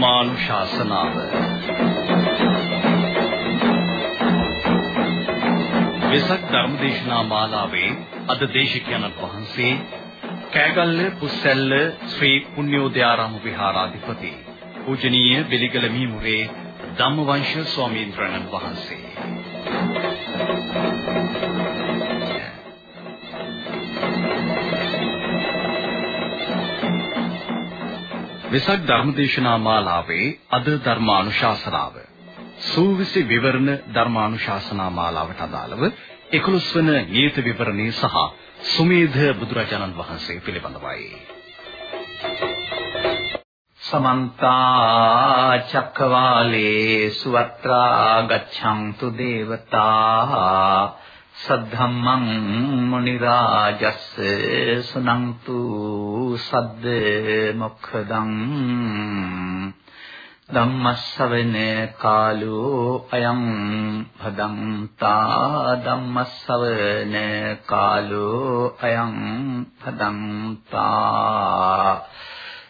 ධර්මානුශාසනාව වෙසක් ධර්මදේශනා මාලාවේ අද දේශකයන්න් වහන්සේ කෑගල්ල පුස්සැල්ල ශ්‍රී පුණ්‍යෝදයාරාම විහාරාධිපති පූජනීය බෙලිගල මීමුරේ ධම්මවංශ ස්වාමීන් වහන්සේ. වෙසක් ධර්මදේශනා මාලාවේ අද ධර්මානුශාසනාව සූවිසි විවරණ ධර්මානුශාසනා මාලාවට අදාළව 11 වන නියත විවරණේ සහ සුමේධ බුදුරජාණන් වහන්සේ පිළිබඳවයි. සමන්ත චක්කවාලේ සුවත්‍රා ගච්ඡන්තු දේවතා සද්ධම්මං මුනි රාජස් සුනන්තු සද්ද මොක්ඛදං ධම්මස්සවෙන කාලෝ අයං භදංතා ධම්මස්සවෙන කාලෝ අයං භදංතා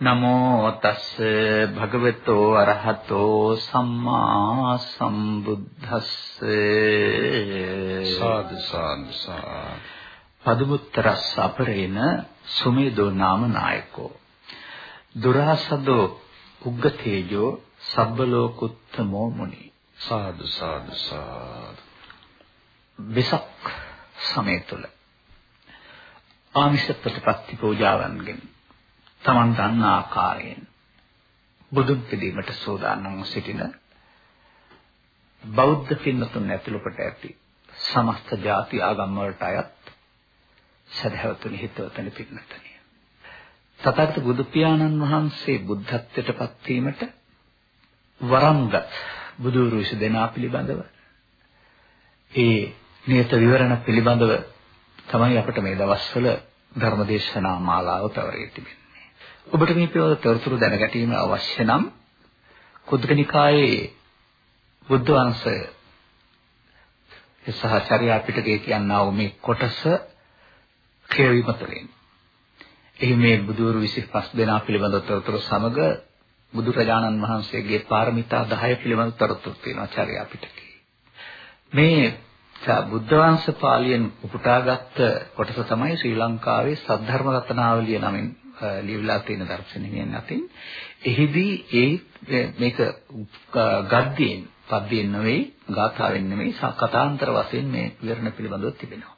නමෝ තස්ස භගවතු අරහතෝ සම්මා සම්බුද්දස්ස. සාදු සාදු පදුමුත්තරස් අපරේන සුමේදෝ නාම නායකෝ දුරාසදෝ උග්ගතේජෝ සබ්බලෝකුත්තමෝ මුනි. සාදු සාදු සාදු. වෙසක් සමය තුල ආමිෂ ප්‍රතිපත්ති පූජාවන්ගෙන් Taman දන්න ආකාරයෙන් බුදුන් පිළිමට සෝදානම් සිටින බෞද්ධ පින්නතුන් ඇතුළු කොට ඇති සමස්ත ಜಾති ආගම් වලට අයත් සදහවතුනි හිතවතුනි පින්නතනි තථාගත බුදු පියාණන් වහන්සේ බුද්ධත්වයට පත් වීමට වරම්ගත් බුදුරු විස දෙනා පිළිබඳව ඒ නියත විවරණ පිළිබඳව තමයි අපිට මේ දවස්වල ධර්මදේශනා මාලාව පැවරී තිබෙන්නේ. ඔබට මේ පිළිබඳ තොරතුරු දැනගැනීම අවශ්‍ය නම් කුද්දකනිකායේ බුද්ධ වංශය සහ චර්යා පිටකයේ කියනා වූ මේ කොටස කියවීම තුළින් එහි මේ බුදුවරු 25 දෙනා පිළිබඳ තොරතුරු සමග බුදුරජාණන් වහන්සේගේ පාරමිතා 10 පිළිබඳ තොරතුරු තියෙනවා චර්යා පිටකයේ. මේ බුද්ධ වංශ පාළියෙන් උපුටාගත් කොටස තමයි ශ්‍රී ලංකාවේ සද්ධර්ම රත්නාවලිය නමින් ලියවිලා තියෙන දර්ශනීයයන් අතින් එහිදී ඒ මේක ගද්දයෙන් පද්‍යයෙන් නෙවෙයි ගාථාවෙන් නෙවෙයි කතාන්තර වශයෙන් මේ විවරණ පිළිබඳව තිබෙනවා.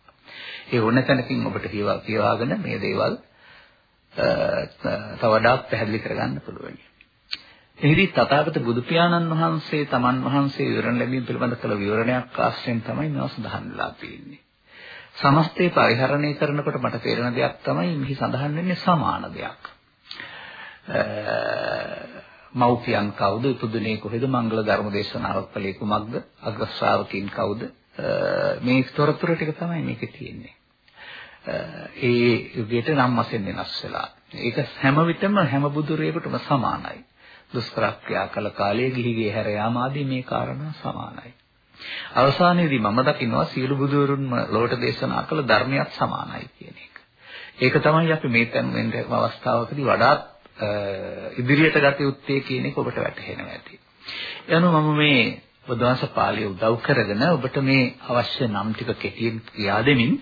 ඒ ඕන තැනකින් ඔබට කියවා කියවාගෙන මේ දේවල් තව වඩාත් පැහැදිලි කරගන්න පුළුවන්. එහිදී තථාගත බුදු පියාණන් වහන්සේ තමන් වහන්සේ විවරණ ලැබීම පිළිබඳ කළ විවරණයක් ආශ්‍රයෙන් තමයි මේවා සඳහන් වෙලා තියෙන්නේ. සමස්තේ පරිහරණය කරනකොට මට තේරෙන දෙයක් තමයි මෙහි සඳහන් වෙන්නේ සමාන දෙයක්. මෞපියන් කවුද උපදුනේ කොහෙද මංගල ධර්ම දේශනාවක් කළේ කුමක්ද අග්‍ර ශ්‍රාවකීන් කවුද මේ තොරතුරු ටික තමයි මේකේ තියෙන්නේ. ඒ යුගයට නම් වශයෙන් වෙනස් වෙලා. ඒක හැම විටම හැම බුදුරේකටම සමානයි. දුෂ්කර ක්‍රියා කළ කාලයේ ගිහිගේ හැර යාම ආදී මේ කාරණා සමානයි. අවසානයේදී මම දකිනවා සියලු බුදුවරුන්ම ලෝට දේශනා කළ ධර්මයක් සමානයි කියන එක. ඒක තමයි අපි මේ තැන් වෙන අවස්ථාවකදී වඩාත් ඉදිරියට ගත යුත්තේ කියන එක ඔබට වැටහෙනවා ඇති. එනවා මම මේ බුද්ධාංශ පාළිය උදව් කරගෙන ඔබට මේ අවශ්‍ය නම් ටික කෙටියෙන් කියා දෙමින්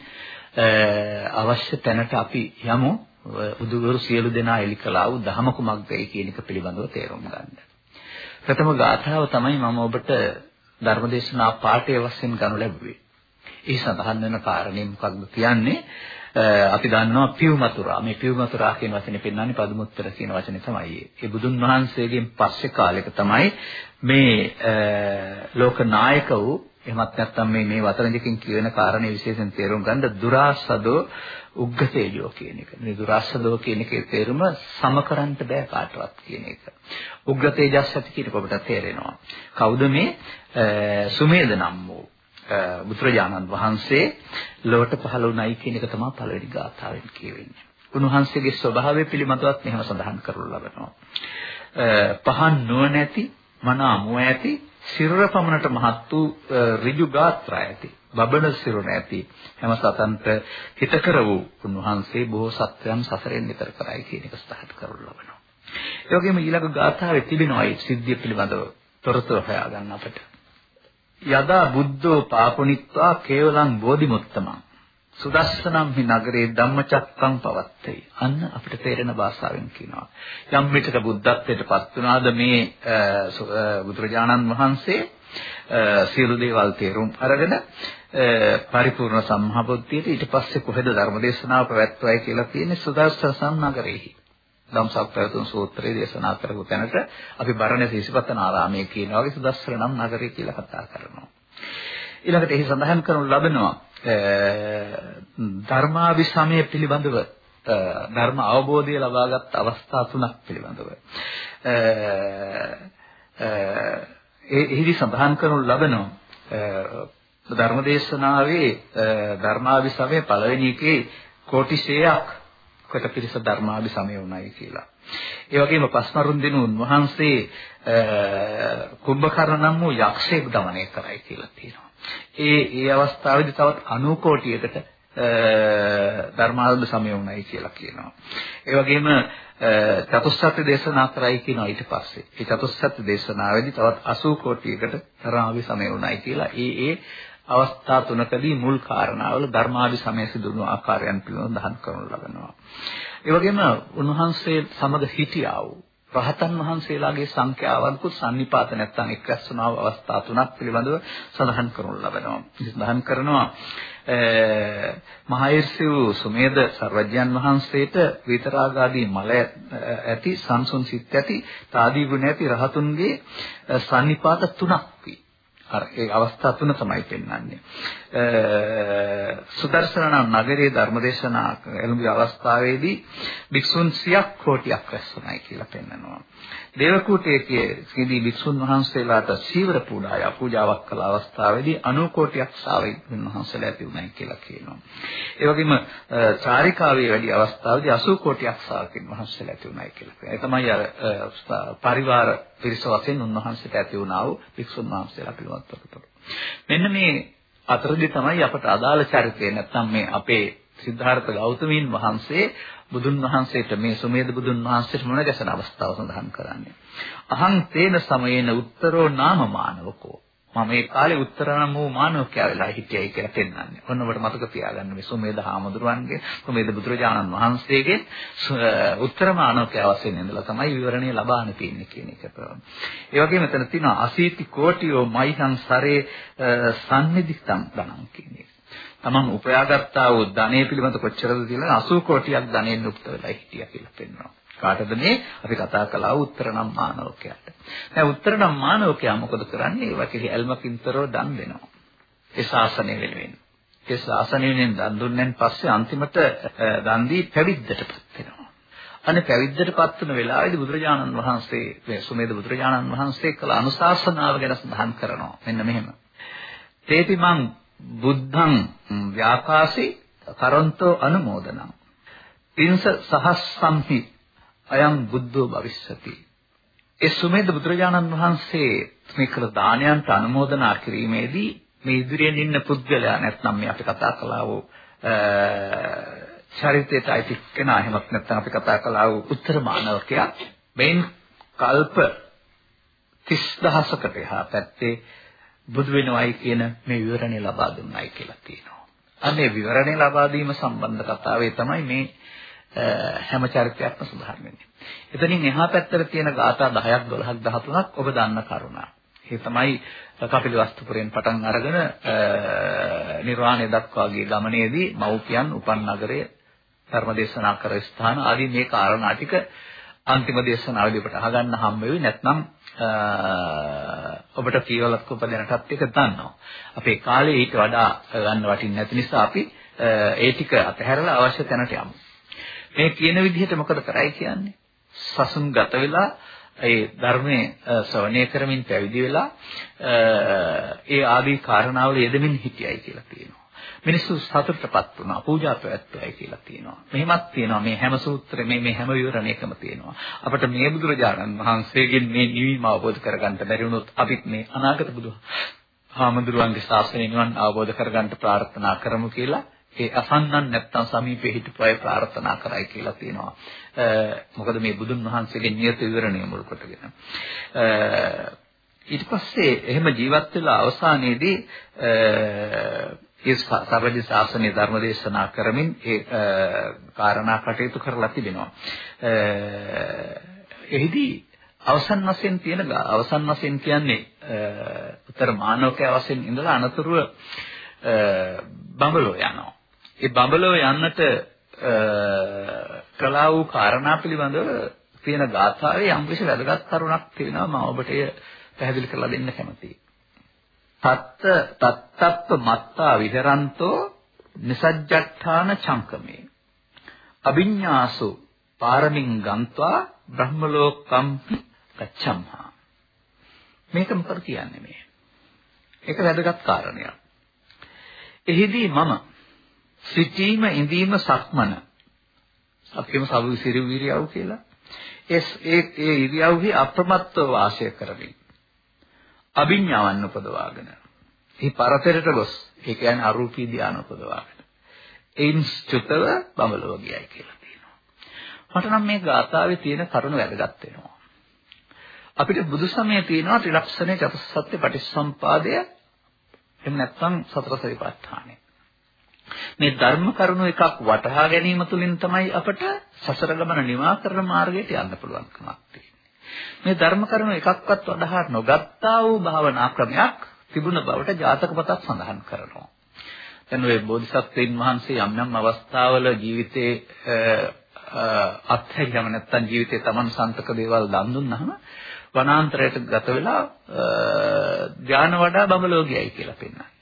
අවශ්‍ය තැනට අපි යමු බුදුගුරු සියලු දෙනා එලි කළා වූ ධහම කුමක්දයි කියන එක පිළිබඳව තේරුම් ගන්න. ප්‍රථම ගාථාව තමයි මම ඔබට ධර්මදේශනා පාඨය වශයෙන් ගනු ලැබුවේ. ඒ සඳහන් වෙන කාරණේ මොකක්ද කියන්නේ? අපි දන්නවා පියුමතුරා. මේ පියුමතුරා කියන වචනේ පෙන්වන්නේ පදුමුත්තර කියන වචනේ තමයි. ඒ බුදුන් වහන්සේගෙන් පස්සේ කාලෙක තමයි මේ ලෝක නායක වූ එහෙමත් නැත්නම් මේ මේ වචනකින් කියන කාරණේ විශේෂයෙන් තේරුම් ගන්න දුරාසදෝ උග්ගතේජෝ කියන එක. මේ දුරාසදෝ කියන එකේ තේරුම සමකරන්න බෑ කාටවත් කියන එක. උග්ගතේජස් ඇති කියන කොට තේරෙනවා. කවුද මේ සුමේද නම් වූ බුදුරජාණන් වහන්සේ ලොවට පහළ වුණයි කියන එක තමයි පළවෙනි ගාථාවෙන් කියවෙන්නේ. උන්වහන්සේගේ ස්වභාවය පිළිබඳවත් මෙහෙම සඳහන් කරනු ලබනවා. පහන් නුවණැති, මන අමුව ඇති, සිරුර පමණට මහත් වූ ඍජු ගාත්‍රා ඇති, බබන සිරුර ඇති හැම සතන්ට හිතකර වූ උන්වහන්සේ බොහෝ සත්‍යයන් සසරෙන් නිතර කරයි කියන එක සඳහන් කරනු ලබනවා. ඒ වගේම ඊළඟ ගාථාවේ තිබෙනවා ඒ සිද්ධිය පිළිබඳව තොරතුරු හොයාගන්න අපට. යදා බුද්ධෝ පාපුනිත්වා කේවලං බෝධිමුත්තමං සුදස්සනම් හි නගරේ ධම්මචක්කම් පවත්තේ අන්න අපිට තේරෙන භාෂාවෙන් කියනවා යම් විටක බුද්ධත්වයට පත් වුණාද මේ බුදුරජාණන් වහන්සේ සියලු දේවල් තේරුම් අරගෙන පරිපූර්ණ සම්මාබුද්ධියට ඊට පස්සේ කොහෙද ධර්මදේශනාව පැවැත්වයි කියලා තියෙන්නේ සුදස්සනම් නගරේහි ධම්සක් පැවතුම් සූත්‍රයේ දේශනා කරපු තැනට අපි බරණැස ඉසිපතන ආරාමයේ කියන වගේ සුදස්සර නම් නගරය කියලා කතා කරනවා. ඊළඟට එහි සඳහන් කරනු ලබනවා ධර්මාවිසමය පිළිබඳව ධර්ම අවබෝධය ලබාගත් අවස්ථා තුනක් පිළිබඳව ඒ එහිදී සඳහන් කරනු ලබනවා ධර්මදේශනාවේ ධර්මාභිසමයේ පළවෙනි එකේ කෝටි 100ක් කොට පිරිස ධර්මාභිසමය වුණයි කියලා. ඒ වගේම පස්මරුන්දිනු උන්වහන්සේ කුම්භකරණ නම් වූ යක්ෂයෙක් দমনය කරයි කියලා තියෙනවා. ඒ ඒ අවස්ථාවේදී තවත් 90 කෝටියකට ධර්මාභිසමය වුණයි කියලා කියනවා. ඒ වගේම චතුස්සත්‍ය දේශනා කරයි කියනවා ඊට පස්සේ. ඒ චතුස්සත්‍ය දේශනාවේදී තවත් 80 කෝටියකට තරාවි සමය වුණයි කියලා. ඒ ඒ අවස්ථා තුනකදී මුල් කාරණාවල ධර්මාදි සමය සිදුණු ආකාරයන් පිළිබඳව දහන් කරනු ලබනවා. ඒ වගේම උන්වහන්සේ සමග හිටියා වූ රහතන් වහන්සේලාගේ සංඛ්‍යාවන්කුත් සම්නිපාත නැත්නම් එක්රැස් වුණා අවස්ථා තුනක් පිළිබඳව සඳහන් කරනු ලබනවා. සඳහන් කරනවා මහෛර්සිව් සුමේද සර්වජ්‍යන් වහන්සේට විතරාගාදී මල ඇති සංසුන් සිත් ඇති තාදී ගුණ ඇති රහතුන්ගේ සම්නිපාත තුනක් වේ. අර ඒ අවස්ථා තුන තමයි පෙන්වන්නේ. සුදර්ශන නගරයේ ධර්මදේශනා එළඹි අවස්ථාවේදී භික්ෂුන් 100ක් කෝටියක් රැස්ුණයි කියලා පෙන්වනවා. දේවකූටයේ භික්ෂුන් වහන්සේලාට සීවර පූජාය පූජාවක් කළ අවස්ථාවේදී 90 කෝටියක් ශ්‍රාවකයන් වහන්සේලා ඇති වුණයි කියලා කියනවා. ඒ වගේම චාරිකාවේ වැඩි අවස්ථාවේදී 80 කෝටියක් ශ්‍රාවකයන් වහන්සේලා ඇති වුණයි කියලා කියනවා. ඒ තමයි අර පරිවාර පිරිස වශයෙන් උන්වහන්සේට ඇති වුණා වූ භික්ෂුන් වහන්සේලා පිළිබඳව තොරතුරු. මෙන්න මේ අතරදී තමයි අපට අදාළ චරිතය නැත්නම් මේ අපේ සිද්ධාර්ථ ගෞතමීන් වහන්සේ බුදුන් වහන්සේට මේ සුමේද බුදුන් වහන්සේට මුණ ගැසෙන අවස්ථාව සඳහන් කරන්නේ. අහං තේන සමයේන උත්තරෝ නාම මානවකෝ මම ඒ කාලේ උත්තරාම වූ මානවකයා වෙලා හිටියයි කියලා පෙන්වන්නේ. ඔන්න ඔබට මතක තියාගන්න මේ සුමේද හාමුදුරුවන්ගේ සුමේද බුදුරජාණන් වහන්සේගේ උත්තර මානවකයා වශයෙන් ඉඳලා තමයි විවරණය ලබාන තියෙන්නේ කියන එක. ඒ වගේම මෙතන තියෙනවා අසීති කෝටියෝ මයිහං සරේ සම්නිධිතං ධනං කියන එක. තමන් උපයාගත්තා වූ ධනෙ පිළිබඳ කොච්චරද කියලා 80 කෝටියක් ධනෙන් යුක්ත වෙලා හිටියා කියලා පෙන්වනවා. කාටද මේ අපි කතා කළා උත්තර නම් මානවකයාට. දැන් උත්තර නම් මානවකයා මොකද කරන්නේ? ඒ වගේ ඇල්මකින්තරව දන් දෙනවා. ඒ ශාසනය වෙනුවෙන්. ඒ ශාසනය වෙනුවෙන් දන් දුන්නෙන් පස්සේ අන්තිමට දන් දී පැවිද්දටපත් වෙනවා. අනේ පැවිද්දටපත් වෙන වෙලාවේදී බුදුරජාණන් වහන්සේ මේ සුමේද බුදුරජාණන් වහන්සේ කළ අනුශාසනාව ගැන සඳහන් කරනවා. මෙන්න මෙහෙම. තේති මං බුද්ධං ව්‍යාපාසි කරන්තෝ අනුමෝදනං. තින්ස සහස්සම්හි අයං බුද්ධෝ භවිස්සති. ඒ සුමේද බුදුරජාණන් වහන්සේ මේ කළ දානයන්ට අනුමෝදනා කිරීමේදී මේ ඉදිරියෙන් ඉන්න පුද්ගලයා නැත්නම් මේ අපි කතා කළා වූ චරිතයට අයිති කෙනා එහෙමත් නැත්නම් අපි කතා කළා වූ උත්තර මානවකයා මෙයින් කල්ප 30000කට එහා පැත්තේ බුදු වෙනවයි කියන මේ විවරණය ලබා දුන්නයි කියලා තියෙනවා. අනේ විවරණය ලබා දීම සම්බන්ධ කතාවේ තමයි මේ හැම චරිතයක්ම සඳහන් වෙන්නේ. එතනින් එහා පැත්තට තියෙන ගාථා 10ක් 12ක් 13ක් ඔබ දන්න කරුණා. ඒ තමයි කපිලවස්තුපුරෙන් පටන් අරගෙන නිර්වාණය දක්වාගේ ගමනේදී මව්පියන් උපන් නගරයේ ධර්මදේශනා කර ස්ථාන ආදී මේ කාරණා ටික අන්තිම දේශනාවේදී ඔබට අහගන්න හම්බ වෙයි නැත්නම් ඔබට කීවලක් උපදිනටත් එක දන්නවා. අපේ කාලේ ඊට වඩා ගන්න වටින්නේ නැති නිසා අපි ඒ ටික අතහැරලා අවශ්‍ය තැනට යමු. මේ කියන විදිහට මොකද කරයි කියන්නේ? සසුන් ගත වෙලා ඒ ධර්මයේ ශ්‍රවණය කරමින් පැවිදි වෙලා ඒ ආදී කාරණාවල යෙදෙමින් හිටියයි කියලා තියෙනවා. මිනිස්සු සතුටටපත් වුණා පූජා පැවැත්වුවයි කියලා තියෙනවා. මෙහෙමත් තියෙනවා මේ හැම සූත්‍රෙ මේ මේ හැම විවරණයකම තියෙනවා. අපිට මේ බුදුරජාණන් වහන්සේගෙන් මේ නිවීම අවබෝධ කරගන්න බැරි වුණොත් අපිත් මේ අනාගත බුදු හාමුදුරුවන්ගේ ශාසනය නිවන් අවබෝධ කරගන්න ප්‍රාර්ථනා කරමු කියලා ඒ අසන්නන් නැත්තම් සමීපේ හිටපු අය ප්‍රාර්ථනා කරයි කියලා තියෙනවා. මොකද මේ බුදුන් වහන්සේගේ නියත විවරණය මුල් කොටගෙන. ඊට පස්සේ එහෙම ජීවත් වෙලා අවසානයේදී ඒ සර්වජ ශාසනයේ ධර්ම දේශනා කරමින් ඒ කාරණා කටයුතු කරලා තිබෙනවා. එහිදී අවසන් වශයෙන් තියෙන අවසන් වශයෙන් කියන්නේ උත්තර මානවකයා වශයෙන් ඉඳලා අනතුරුව බඹලෝ යනවා. ඒ බඹලෝ යන්නට කලා වූ කාරණා පිළිබඳව තියෙන ගාථාවේ යම් කිසි වැදගත් කරුණක් තියෙනවා මම ඔබට එය පැහැදිලි කරලා දෙන්න කැමතියි. තත්ත තත්තප්ප මත්තා විහරන්තෝ නිසජ්ජට්ඨාන චංකමේ. අභිඤ්ඤාසු පාරමින් ගන්්වා බ්‍රහ්ම ලෝකම් ගච්ඡම්හා. මේක මොකද කියන්නේ මේ? ඒක වැදගත් කාරණයක්. එහිදී මම සිටීම ඉඳීම සක්මන අපිම සබු සිරිවිරියව් කියලා ඒ ඒ ඉරියව්හි අප්‍රමත්තව වාසය කරමින් අභිඥාවන් උපදවාගෙන ඒ පරතරයට ගොස් ඒ කියන්නේ අරූපී ධානය උපදවාගෙන එයින් චුතව බඹලව ගියයි කියලා තියෙනවා. මට නම් මේ ගාථාවේ තියෙන කරුණ වැදගත් වෙනවා. අපිට බුදු සමයේ තියෙනවා ත්‍රිලක්ෂණේ චතුස්සත්‍ය පටිච්චසම්පාදය එහෙම නැත්නම් සතර සතිපට්ඨානය. මේ ධර්ම කරුණු එකක් වටහා ගැනීම තුළින් තමයි අපට සසර ගමන නිවා කරන මාර්ගයට යන්න පුළුවන්කමක් තියෙන්නේ. මේ ධර්ම කරුණු එකක්වත් වඩහා නොගත්තා වූ භාවනා ක්‍රමයක් තිබුණ බවට ජාතක පොතක් සඳහන් කරනවා. දැන් ওই බෝධිසත්වයන් වහන්සේ යම් යම් අවස්ථාවල ජීවිතේ අත්හැරියම නැත්තම් ජීවිතේ Taman සන්තක දේවල් දන් දුන්නාම වනාන්තරයට ගත වෙලා ධාන වඩා බබලෝ ගියයි කියලා පෙන්නන්නේ.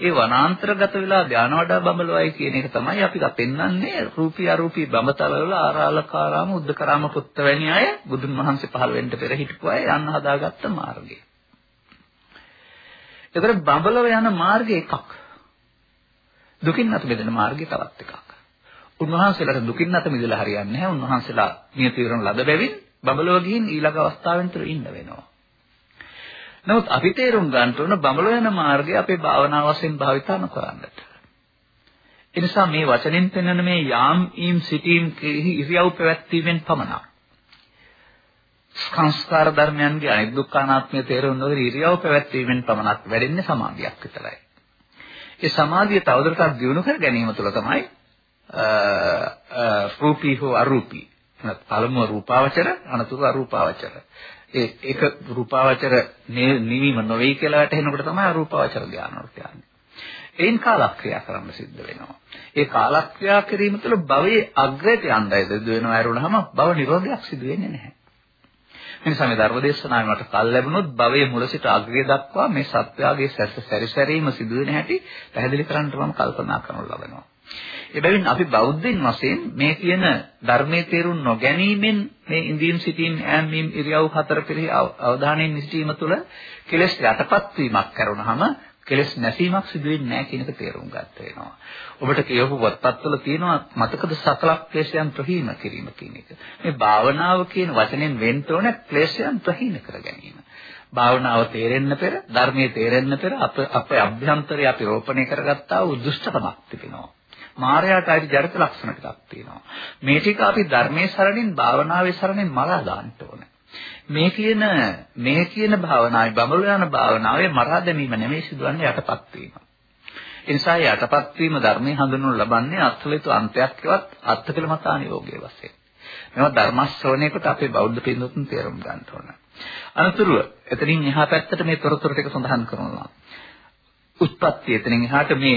ඒ වනාන්තරගත වෙලා ධාන වඩා බඹලවයි කියන එක තමයි අපි පෙන්වන්නේ රූපී අරූපී බඹතලවල ආරාලකාරාම උද්දකරාම පුත්ත වැනි අය බුදුන් වහන්සේ පහළ වෙන්න පෙර හිටපු අය යන්න හදාගත්ත මාර්ගය. ඒතර බඹලව යන මාර්ගය එකක්. දුකින් අත මිදෙන මාර්ගය තවත් එකක්. උන්වහන්සේලාට දුකින් අත මිදලා හරියන්නේ නැහැ. උන්වහන්සේලා නියත විරණ ලද බැවින් බඹලව ගිහින් ඊළඟ අවස්ථාවෙන් තුර ඉන්න වෙනවා. නමුත් අපි තේරුම් ගන්න ඕන බඹලෝ යන මාර්ගය අපේ භාවනා වශයෙන් භාවිතා නොකරන්නට. ඒ නිසා මේ වචනෙන් පෙන්වන මේ යාම් ඊම් සිටීම් ඉරියව් පැවැත්වීමෙන් පමණක් සංස්කාර ධර්මයන්ගේ අනිත් දුක්ඛානාත්මය තේරුම් නොගෙන ඉරියව් පැවැත්වීමෙන් පමණක් වැඩෙන්නේ සමාධියක් විතරයි. ඒ සමාධිය තවදුරටත් දියුණු කර ගැනීම තුළ තමයි රූපී හෝ අරූපී පළමුව රූපාවචර අනතුරු අරූපාවචර ඒ ඒක රූපාවචර නිවීම නොවේ කියලා වැටහෙනකොට තමයි රූපාවචර ධානවලට යන්නේ. ඒන් කාලක්‍රියා කරන්න සිද්ධ වෙනවා. ඒ කාලක්‍රියා කිරීම තුළ භවයේ අග්‍රයට යන්නයි දෙද වෙනවා ඇරුණාම භව නිරෝධයක් සිදු වෙන්නේ නැහැ. එනිසා මේ ධර්මදේශනාවේ මට කල් ලැබුණොත් භවයේ මුල සිට අග්‍රය දක්වා මේ සත්‍යයේ සැරිසැරීම සිදු වෙන හැටි පැහැදිලි කරන්න මම කල්පනා කරනු ලබනවා. එබැවින් අපි බෞද්ධයින් වශයෙන් මේ කියන ධර්මයේ තේරුම් නොගැනීමෙන් මේ ඉඳීම් සිටීම් ඈම්මීම් ඉරියව් හතර පිළි අවධානයෙන් සිටීම තුළ කෙලෙස් යටපත් වීමක් කරනහම කෙලෙස් නැසීමක් සිදු වෙන්නේ නැහැ කියන එක තේරුම් ගන්න වෙනවා. ඔබට කියවපු පොත්පත්වල තියෙනවා මතකද සකල ක්ලේශයන් ප්‍රහීන කිරීම කියන එක. මේ භාවනාව කියන වචනෙන් වෙන්න ඕන ක්ලේශයන් ප්‍රහීන කර ගැනීම. භාවනාව තේරෙන්න පෙර ධර්මයේ තේරෙන්න පෙර අප අපේ අභ්‍යන්තරය අපි රෝපණය කරගත්තා වූ දුෂ්ටකමක් තිබෙනවා. මායයට අයිති ජරිත ලක්ෂණ ටිකක් තියෙනවා. මේ ටික අපි ධර්මයේ සරණින් භාවනාවේ සරණින් මරා දාන්න ඕනේ. මේ කියන මේ කියන භාවනාවේ බඹළු යන භාවනාවේ මරා දැමීම නෙමෙයි සිදුවන්නේ යටපත් වීම. ඒ නිසා යටපත් වීම ධර්මයේ හඳුන්වනු ලබන්නේ අත්වලිත අන්තයක්වත් අත්කලමතාන යෝගයේ වශයෙන්. මේවා ධර්ම ශ්‍රවණයකට අපේ බෞද්ධ පින්වතුන් තේරුම් ගන්න ඕන. අනතුරුව එතනින් එහා පැත්තට මේ තොරතුරු ටික සඳහන් කරනවා. උත්පත්ති එතනින් එහාට මේ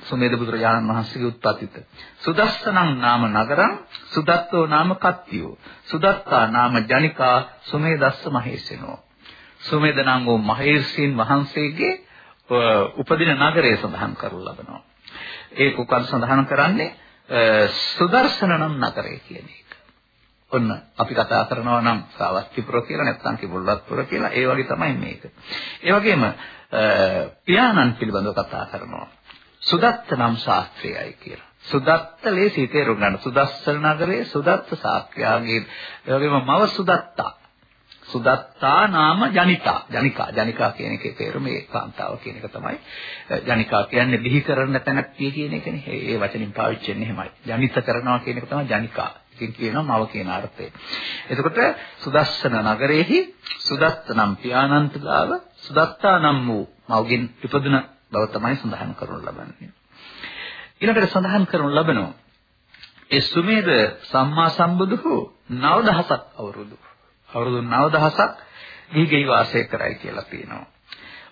සුමේද බුදුරජාණන් වහන්සේගේ උත්පත්තිත. සුදස්සනං නාම නගරං සුදත්තෝ නාම කත්තියෝ. සුදත්තා නාම ජනිකා සුමේදස්ස මහේසනෝ. සුමේද නම් වූ මහේර්ෂීන් වහන්සේගේ උපදින නගරය සඳහන් කරලා ලබනවා. ඒක උකල් සඳහන් කරන්නේ සුදර්ශන නම් නගරය කියන එක. ඔන්න අපි කතා කරනවා නම් සාවස්තිපුර කියලා නැත්නම් කිඹුල්වත්පුර කියලා. ඒ වගේ තමයි මේක. ඒ වගේම පියාණන් පිළිබඳව කතා කරනවා. සුදත්ත නම් ශාස්ත්‍රයයි කියලා. සුදත්ත ලේසිතේ රුගණ සුදස්සල නගරයේ සුදත්ත ශාස්ත්‍රයාගේ ඒ වගේම මව සුදත්තා. සුදත්තා නාම ජනිතා. ජනිකා. ජනිකා කියන එකේ තේරුම ඒ කාන්තාව කියන එක තමයි. ජනිකා කියන්නේ බිහි කරන තැනක් කියන එකනේ. ඒ වචنين පාවිච්චි වෙන්නේ එහෙමයි. ජනිත කරනවා කියන එක තමයි ජනිකා. ඉතින් කියනවා මව කියන අර්ථය. එතකොට සුදස්සන නගරයේහි සුදත්ත නම් පියානන්තලාව සුදත්තා නම් වූ මවගෙන් ඉපදුන බව තමයි සඳහන් කරනු ලබන්නේ. ඊළඟට සඳහන් කරනු ලබනවා ඒ සුමේද සම්මා සම්බුදුහු 9000ක් අවුරුදු. අවුරුදු 9000ක් ගිහිගෙයි වාසය කරයි කියලා තියෙනවා.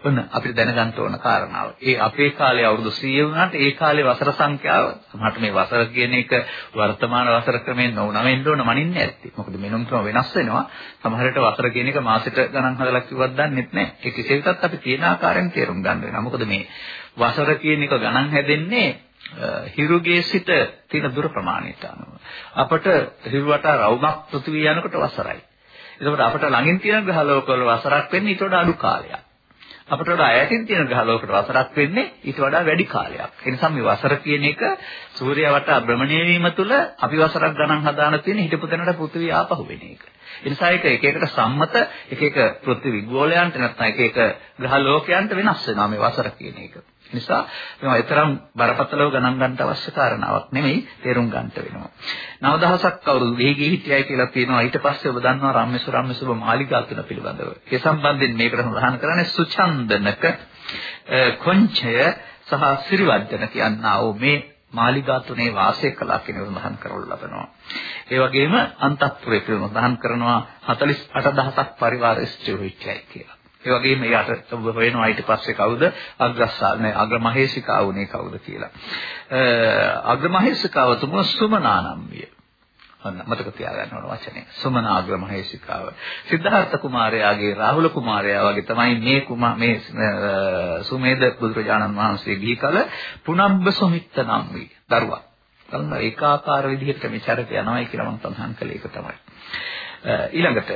ඔන්න අපිට දැනගන්න ඕන කාරණාව. ඒ අපේ කාලේ අවුරුදු 100 වුණාට ඒ කාලේ වසර සංඛ්‍යාව සමහරට මේ වසර කියන එක වර්තමාන වසර ක්‍රමයෙන් නොනවෙන්න ඕන මනින්නේ නැත්තේ. මොකද මෙනුම් ක්‍රම වෙනස් වෙනවා. සමහරට වසර කියන එක මාසෙට ගණන් හදලා කිව්වත් දන්නෙත් නැහැ. ඒ කෙසේ වෙතත් අපි තියෙන ආකාරයෙන් තේරුම් ගන්න වෙනවා. මොකද මේ වසර කියන එක ගණන් හැදෙන්නේ හිරුගේ සිට තියෙන දුර ප්‍රමාණයට අනුව. අපට හිරුවට රවුමක් පෘථිවිය යනකොට වසරයි. එතකොට අපට ළඟින් තියෙන ග්‍රහලෝකවල වසරක් වෙන්නේ ඊට වඩා අඩු කාලයක්. අපට වඩා ඈතින් තියෙන ග්‍රහලෝකවල වසරක් වෙන්නේ ඊට වඩා වැඩි කාලයක්. ඒ නිසා මේ වසර කියන එක සූර්යයා වටා භ්‍රමණය වීම තුළ අපි වසරක් ගණන් හදාන තියෙන හිටපු තැනට පෘථිවිය ආපහු වෙන එක. ඒ නිසා ඒක එක එකට සම්මත එක එක පෘථිවි ගෝලයන්ට නැත්නම් එක එක ග්‍රහලෝකයන්ට වෙනස් වෙනවා මේ වසර කියන එක. නිසා මේවා ඊතරම් බරපතලව ගණන් ගන්න අවශ්‍ය කාරණාවක් නෙමෙයි තේරුම් ගන්නට වෙනවා. 9000ක් අවුරුදු වේගී හිටියයි කියලා තියෙනවා. ඊට පස්සේ ඔබ දන්නවා රාමේශ්වර රාමේශ්වර මාලිගා තුන පිළිබඳව. ඒ සම්බන්ධයෙන් මේකට සඳහන් කරන්නේ සුචන්දනක කොංචය සහ සිරිවර්ධන කියනා වූ මේ මාලිගා තුනේ වාසය කළා කියන සඳහන් කරවල ලබනවා. ඒ වගේම අන්තපුරේ පිළිබඳව සඳහන් කරනවා 48000ක් පරිවාර ස්ත්‍රියෝ හිටියයි කියලා. ඒ වගේම යට ඔබ හොයනවා ඊට පස්සේ කවුද අග්‍රස්සා නේ අග්‍රමහේසිකාව උනේ කවුද කියලා. අග්‍රමහේසිකාව තුම සුමනානම්ය. අන්න මතක තියාගන්න ඕන වචනේ. සුමනා අග්‍රමහේසිකාව. සිද්ධාර්ථ කුමාරයාගේ රාහුල කුමාරයා වගේ තමයි මේ කුමා මේ සුමේද බුදුරජාණන් වහන්සේ ගිහි කල පුනබ්බ සොමිත්ත නම් වී දරුවා. බලන්න ඒකාකාර විදිහට මේ චරිතය යනවායි කියලා මම සඳහන් කළේ ඒක තමයි. ඊළඟට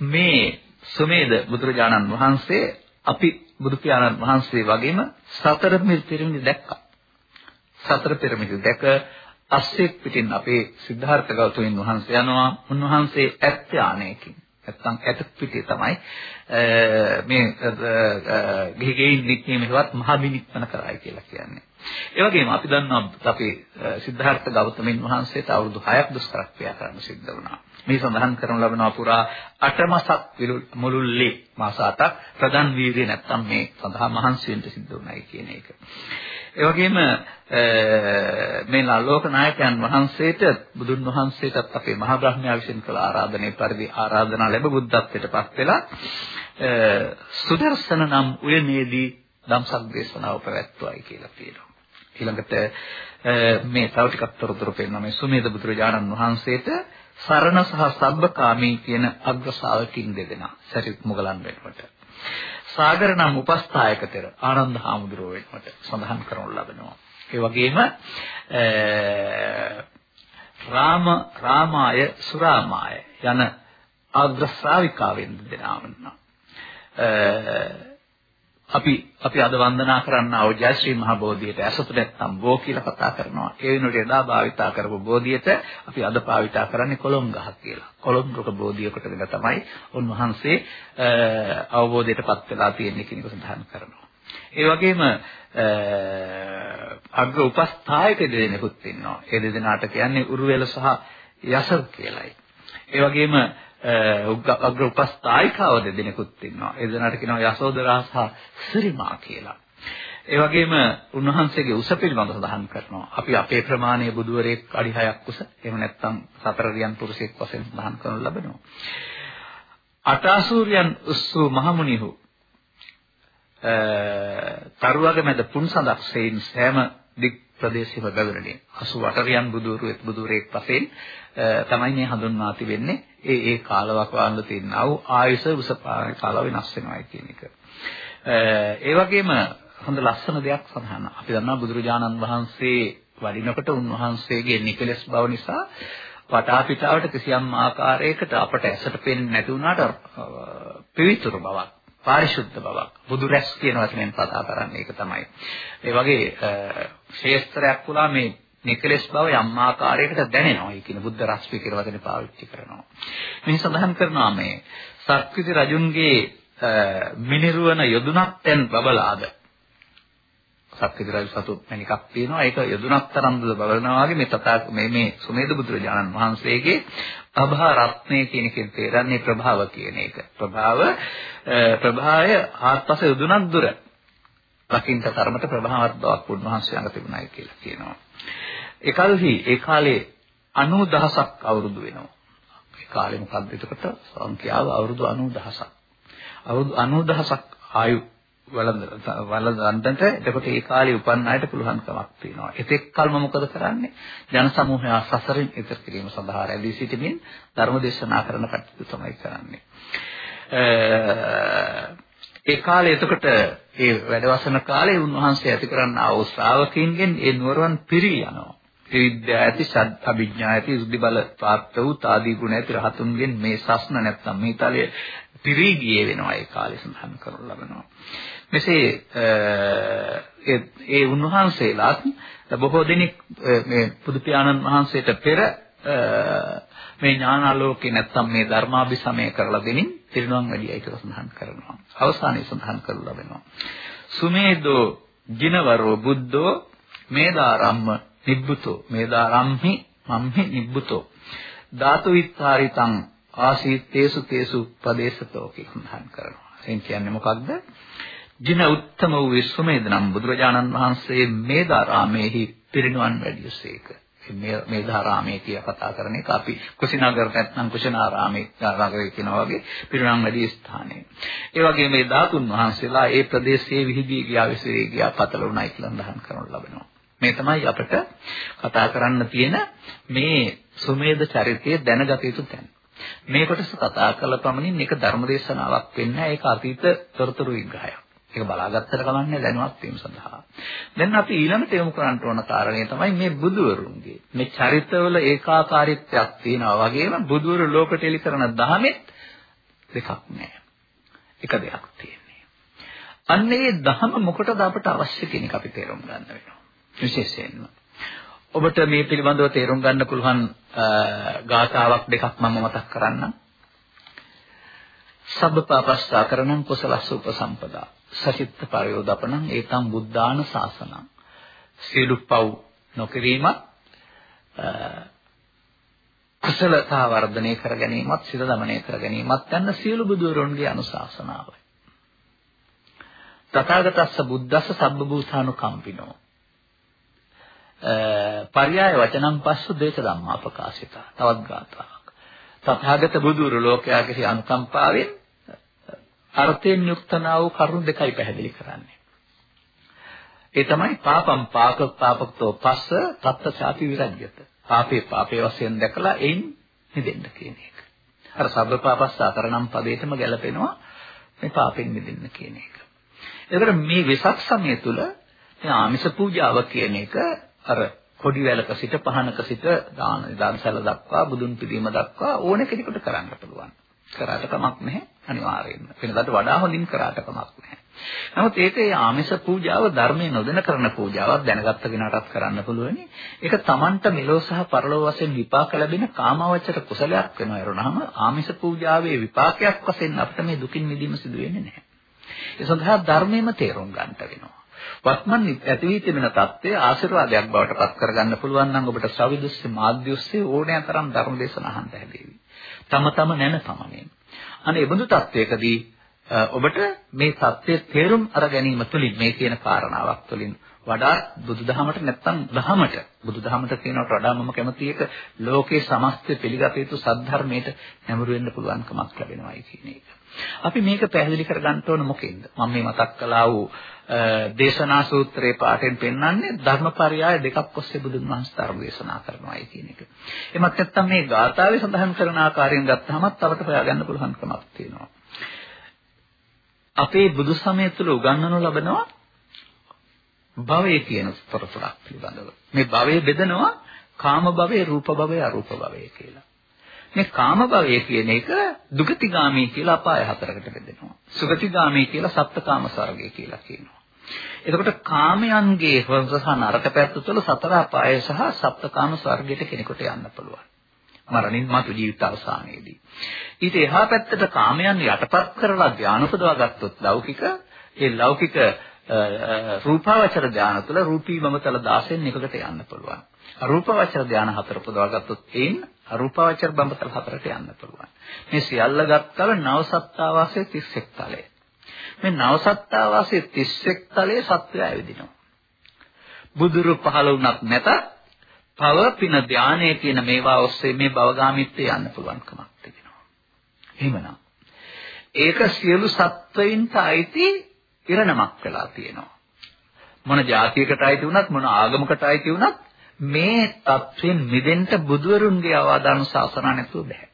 මේ සුමේද බුදුරජාණන් වහන්සේ අපි බුදු පියාණන් වහන්සේ වගේම සතර පිරිමිදි දැක්කා. සතර පිරිමිදි දැක අස්සෙක් පිටින් අපේ සිද්ධාර්ථ ගෞතමයන් වහන්සේ යනවා උන්වහන්සේ ඇත් යානයකින් නැත්තම් ඇත පිටේ තමයි මේ ගිහිගෙයින් නික්මීමේවත් මහ බිනික්මන කරයි කියලා කියන්නේ. ඒ වගේම අපි දන්නවා අපේ සිද්ධාර්ථ ගෞතමයන් වහන්සේට අවුරුදු 6ක් දුෂ්කර ක්‍රියා කරන්න සිද්ධ වුණා. මේ සඳහන් කරනු ලබනවා පුරා 8 මාසක් මුළුල්ලේ මාස 8ක් ප්‍රධාන වීර්යය නැත්තම් මේ සඳහා මහන්සි වෙන්න සිද්ධ වුණායි කියන එක. ඒ වගේම මේ ලෝක නායකයන් වහන්සේට බුදුන් වහන්සේටත් අපේ මහා බ්‍රහ්මයා විසින් කළ ආරාධනයේ පරිදි ආරාධනා ලැබ බුද්ධත්වයට පත් වෙලා සුදර්ශන නම් උයනේදී ධම්සක් දේශනාව පැවැත්වුවායි කියලා කියනවා. ඊළඟට මේ තව ටිකක් තොරතුරු පෙන්නන මේ සුමේද බුදුරජාණන් වහන්සේට සරණ සහ සබ්බකාමී කියන අග්‍ර ශාවකින් දෙදෙනා සරිත් මුගලන් වෙනකොට සාගර නම් උපස්ථායකතර ආනන්ද හාමුදුරුවෝ වෙනකොට සඳහන් කරනු ලබනවා. ඒ වගේම රාම රාමාය සුරාමාය යන අග්‍ර ශ්‍රාවිකාවෙන් දෙනා වුණා. අපි අපි අද වන්දනා කරන්නා වූ ජයශ්‍රී මහ බෝධියට ඇසතු නැත්නම් බෝ කියලා කතා කරනවා. ඒ වෙනුවට එදා භාවිතා කරපු බෝධියට අපි අද භාවිතා කරන්නේ කොළොම් ගහක් කියලා. කොළොම් රුක බෝධියකට දෙන තමයි උන්වහන්සේ අවබෝධයටපත් වෙලා තියෙන්නේ කියන එක සඳහන් කරනවා. ඒ වගේම අග්‍ර උපස්ථායක දෙදෙනෙකුත් ඉන්නවා. ඒ දෙදෙනාට කියන්නේ උරුවෙල සහ යසර් කියලායි. ඒ වගේම අග්‍ර උපස්ථායිකාව දෙදෙනෙකුත් ඉන්නවා. ඒ දෙනාට කියනවා යසෝදරා සහ සිරිමා කියලා. ඒ වගේම උන්වහන්සේගේ උස පිළිබඳව සඳහන් කරනවා. අපි අපේ ප්‍රමාණයේ බුදුවරයෙක් අඩි 6ක් උස, එහෙම නැත්නම් සතරරියන් පුරුෂයෙක් වශයෙන් සඳහන් කරනු ලබනවා. අටාසූරියන් උස්සු මහමුනිහු තරුවගේ මැද පුන්සඳක් සෙයින් සෑම දික් ප්‍රදේශෙම බැවරණේ 88 රියන් බුදුරුවෙක් බුදුරෙක් වශයෙන් තමයි මේ හඳුන්වා තිබෙන්නේ ඒ ඒ කාලවකවානුව තියෙනා වූ ආයුෂ උසපාන කාල වෙනස් වෙනවා කියන එක. ඒ වගේම හොඳ ලස්සන දෙයක් සඳහන්. අපි දන්නවා බුදුරජාණන් වහන්සේ වඩිනකොට උන්වහන්සේගේ නිකලස් බව නිසා වටා පිටාවට කිසියම් ආකාරයකට අපට ඇසට පේන්නේ නැති වුණාට පිවිතුරු බවක් පාරිශුද්ධ බවක් බුදු රැස් කියන වචනෙන් කතා කරන්නේ ඒක තමයි. ඒ වගේ ශේස්ත්‍රයක් පුලා මේ නිකලස් බව යම් ආකාරයකට දැනෙනවා. ඒ කියන්නේ බුද්ධ රශ්මි කියන වචනේ පාවිච්චි කරනවා. මේ සඳහන් කරනවා මේ සක්විති රජුන්ගේ මිනිරුවන යොදුනක් තැන් බබලාද සක්විති රජු සතු මණිකක් තියෙනවා ඒක යොදුනක් තරම් දුර බබලනවා වගේ මේ තථා මේ මේ සුමේද බුදුරජාණන් වහන්සේගේ අභා රත්නය කියන එකෙන් තේරන්නේ ප්‍රභාව කියන එක. ප්‍රභාව ප්‍රභාය ආත්පස යොදුනක් දුර. ලකින්ට කර්මත ප්‍රභාවත් බවක් උන්වහන්සේ ළඟ තිබුණායි කියලා කියනවා. ඒකල්හි ඒ කාලේ 90000ක් අවුරුදු වෙනවා. ඒ කාලේ මොකක්ද එතකොට? සංඛ්‍යාව අවුරුදු 90000ක් අවුරුදු 90000ක් ආයු වළඳ වළඳන්නට එතකොට ඒ කාලේ උපන් අයට පුළුවන්කමක් තියෙනවා. එතෙක් කල්ම මොකද කරන්නේ? ජන සමූහය සසරින් ඉතර කිරීම සඳහා රැඳී සිටමින් ධර්ම දේශනා කරන කටයුතු තමයි කරන්නේ. ඒ කාලේ එතකොට ඒ වැඩවසන කාලේ උන්වහන්සේ ඇති කරන්නා වූ ශ්‍රාවකීන්ගෙන් ඒ නුවරවන් පිරී යනවා. විද්‍යා ඇති සද් අභිඥා ඇති සුද්ධි බල පාත්‍ර වූ තාදී ගුණ ඇති රහතුන්ගෙන් මේ සස්න නැත්තම් මේ තලයේ පිරී ගියේ වෙනවා ඒ කාලේ සඳහන් කරනු ලබනවා. මෙසේ ඒ උන්වහන්සේලාත් බොහෝ දෙනෙක් මේ බුදු පියාණන් වහන්සේට පෙර මේ ඥානාලෝකේ නැත්තම් මේ ධර්මාභිසමය කරලා දෙමින් පිරිනොම් වැඩියයි කියලා සඳහන් කරනවා. අවසානයේ සඳහන් කරලා ලබනවා. සුමේදෝ ජිනවරෝ බුද්ධෝ මේදාරම්ම නිබ්බුතෝ මේදාරම්හි මම්හි නිබ්බුතෝ ධාතු විත්තාරිතං ආසීතේසු තේසු පදේශතෝ කියලා කරනවා. එයින් කියන්නේ මොකක්ද? ජින උත්තම වූ විශ්වමේද නම් බුදුරජාණන් වහන්සේ මේදාරාමේහි පිරිනුවන් වැඩියසේක. මේ මේදාරාමේ කියලා කතා කරන එක අපි කුසිනගර නැත්නම් කුෂනාරාමේ ආකාරයේ කියනවා වගේ පිරිනුවන් වැඩි ස්ථානය. ඒ වගේ මේ ධාතුන් වහන්සේලා ඒ ප්‍රදේශයේ විහිදී ගියා විසිරී ගියා පතලුණයි කියලා සඳහන් කරනු ලබනවා. මේ තමයි අපිට කතා කරන්න තියෙන මේ සුමේද චරිතය දැනගත යුතු තැන. මේ කොටස කතා කළ පමණින් මේක ධර්මදේශනාවක් වෙන්නේ ඒක අතීත තොරතුරු විග්‍රහයක්. ඒක බලාගත්තට කමන්නේ දැනුවත් වීම සඳහා. දැන් අපි ඊළඟට යොමු කරන්න ඕන කාරණේ තමයි මේ බුදුවරුන්ගේ මේ චරිතවල ඒකාකාරීත්වයක් තියෙනවා වගේම බුදුවරු ලෝකෙට එලි කරන දහමෙත් දෙකක් නෑ. එක දෙයක් තියෙන්නේ. අන්න ඒ දහම මොකටද අපට අවශ්‍ය කියන එක අපි තේරුම් ගන්න වෙනවා. විශේෂයෙන්ම ඔබට මේ පිළිබඳව තේරුම් ගන්න පුළුවන් ගාථාවක් දෙකක් මම මතක් කරන්නම්. සබ්බපාපස්සා කරණං කුසලස්ස උපසම්පදා සචිත්ත පරයෝදපණං ඒතම් බුද්ධාන ශාසනං සීලු පව් නොකිරීමත් කුසලතා වර්ධනය කර ගැනීමත් සිත දමනය කර ගැනීමත් යන සියලු බුදුරොන්ගේ අනුශාසනාවයි. තථාගතස්ස බුද්දස්ස සබ්බභූතානුකම්පිනෝ පర్యాయ වචනං පස්ස දේශ ධම්මා ප්‍රකාශිතා. තවත් ගාථාවක්. තථාගත බුදුරු ලෝකයා කෙරෙහි අනුකම්පාවෙන් අර්ථයෙන් යුක්තනා වූ කරුණු දෙකයි පැහැදිලි කරන්නේ. ඒ තමයි පාපම් පාප පාපකතෝ පස්ස තත්ත සාපි විරජ්‍යත. පාපේ පාපේ වශයෙන් දැකලා එයින් මිදෙන්න කියන එක. අර සබ්බ පාපස්සාකරණම් පදේටම ගැලපෙනවා මේ පාපෙන් මිදෙන්න කියන එක. ඒකට මේ වෙසක් සමය තුල මේ ආමිෂ පූජාව කියන එක අර කොඩි වැලක සිට පහනක සිට දාන දානසල දක්වා බුදුන් පිළිම දක්වා ඕන කෙනෙකුට කරන්න පුළුවන්. කරාට කමක් නැහැ අනිවාර්යයෙන්ම. වෙනදාට වඩා හොඳින් කරාට කමක් නැහැ. නමුත් ඒක ඒ ආමිෂ පූජාව ධර්මයේ නොදැන කරන පූජාවක් දැනගත්ත කෙනාටත් කරන්න පුළුවනි. ඒක Tamanට මෙලෝ සහ පරලෝ වශයෙන් විපාක ලැබෙන කාමවචර කුසලයක් වෙනවා. ඒරණාම ආමිෂ පූජාවේ විපාකයක් වශයෙන් අපිට මේ දුකින් මිදීම සිදු වෙන්නේ නැහැ. ඒ සඳහා ධර්මයේම තේරුම් ගන්නට වෙනවා. වත්මන් ඇති වී තිබෙන தත්ත්වය ආශිර්වාදයක් බවට පත් කරගන්න පුළුවන් නම් ඔබට ශ්‍රවිදුස්සේ මාධ්‍යුස්සේ ඕනෑ තරම් ධර්ම දේශන අහන්න හැදේවි. තම තම නැන පමණින්. අනේ බඳු தත්ත්වයකදී ඔබට මේ தත්ත්වයේ තේරුම් අර ගැනීම තුළින් මේ කියන කාරණාවක් තුළින් වඩා බුදුදහමට නැත්තම් ධහමට බුදුදහමට කියනවට වඩා මම කැමති එක ලෝකේ සමස්ත පිළිගත යුතු සද්ධර්මයට නැඹුරු වෙන්න පුළුවන්කමක් ලැබෙනවායි කියන එක. අපි මේක පැහැදිලි කරගන්න ඕන මොකෙන්ද? මම මේ මතක් කළා වූ දේශනා සූත්‍රයේ පාඩෙන් පෙන්වන්නේ ධර්මපරයය දෙකක් ඔස්සේ බුදුන් වහන්සේ ධර්ම දේශනා කරනවායි කියන එක. එමත් නැත්නම් මේ ගාථාවේ සඳහන් කරන ආකාරයෙන් ගත්තහම තවට හොයාගන්න පුළුවන්කමක් තියෙනවා. අපේ බුදු සමය තුළ උගන්වනු ලබනවා භවය කියන තොරතුරක් පිළිබඳව. මේ භවය බෙදනවා කාම භවය, රූප භවය, අරූප භවය කියලා. මේ කාම භවය කියන එක දුගතිගාමී කියලා අපාය හතරකට බෙදෙනවා. සුගතිගාමී කියලා සප්තකාම ස්වර්ගය කියලා කියනවා. එතකොට කාමයන්ගේ හොරසහ නරක පැත්ත තුළ සතර අපාය සහ සප්තකාම ස්වර්ගයට කෙනෙකුට යන්න පුළුවන්. මරණින් මතු ජීවිත අවසානයේදී. ඊට එහා පැත්තට කාමයන් යටපත් කරලා ධානය උපදවා ගත්තොත් ලෞකික ඒ ලෞකික රූපාවචර ධානය තුළ රූපී මමතල 16න් එකකට යන්න පුළුවන්. අරූපාවචර ධානය හතර උපදවා ගත්තොත් එයින් අරූපාවචර බඹතල හතරට යන්න පුළුවන්. මේ සියල්ල ගත්තම නවසත්තාවාසයේ 31 තලය. මේ නවසත්තාවාසයේ 31 තලයේ සත්‍යය ඇවිදිනවා. බුදුරු පහළ වුණත් නැත පව පින ධානයේ කියන මේවා ඔස්සේ මේ භවගාමීත්වයට යන්න පුළුවන්කමක් තිබෙනවා. එහෙමනම් ඒක සියලු සත්වයින්ට අයිති ඉරණමක් වෙලා තියෙනවා. මොන જાතියකට අයිති වුණත් මොන ආගමකට අයිති වුණත් මේ தත්වෙන් මිදෙන්න බුදුවරුන්ගේ අවදාන ශාසන නැතුව බෑ.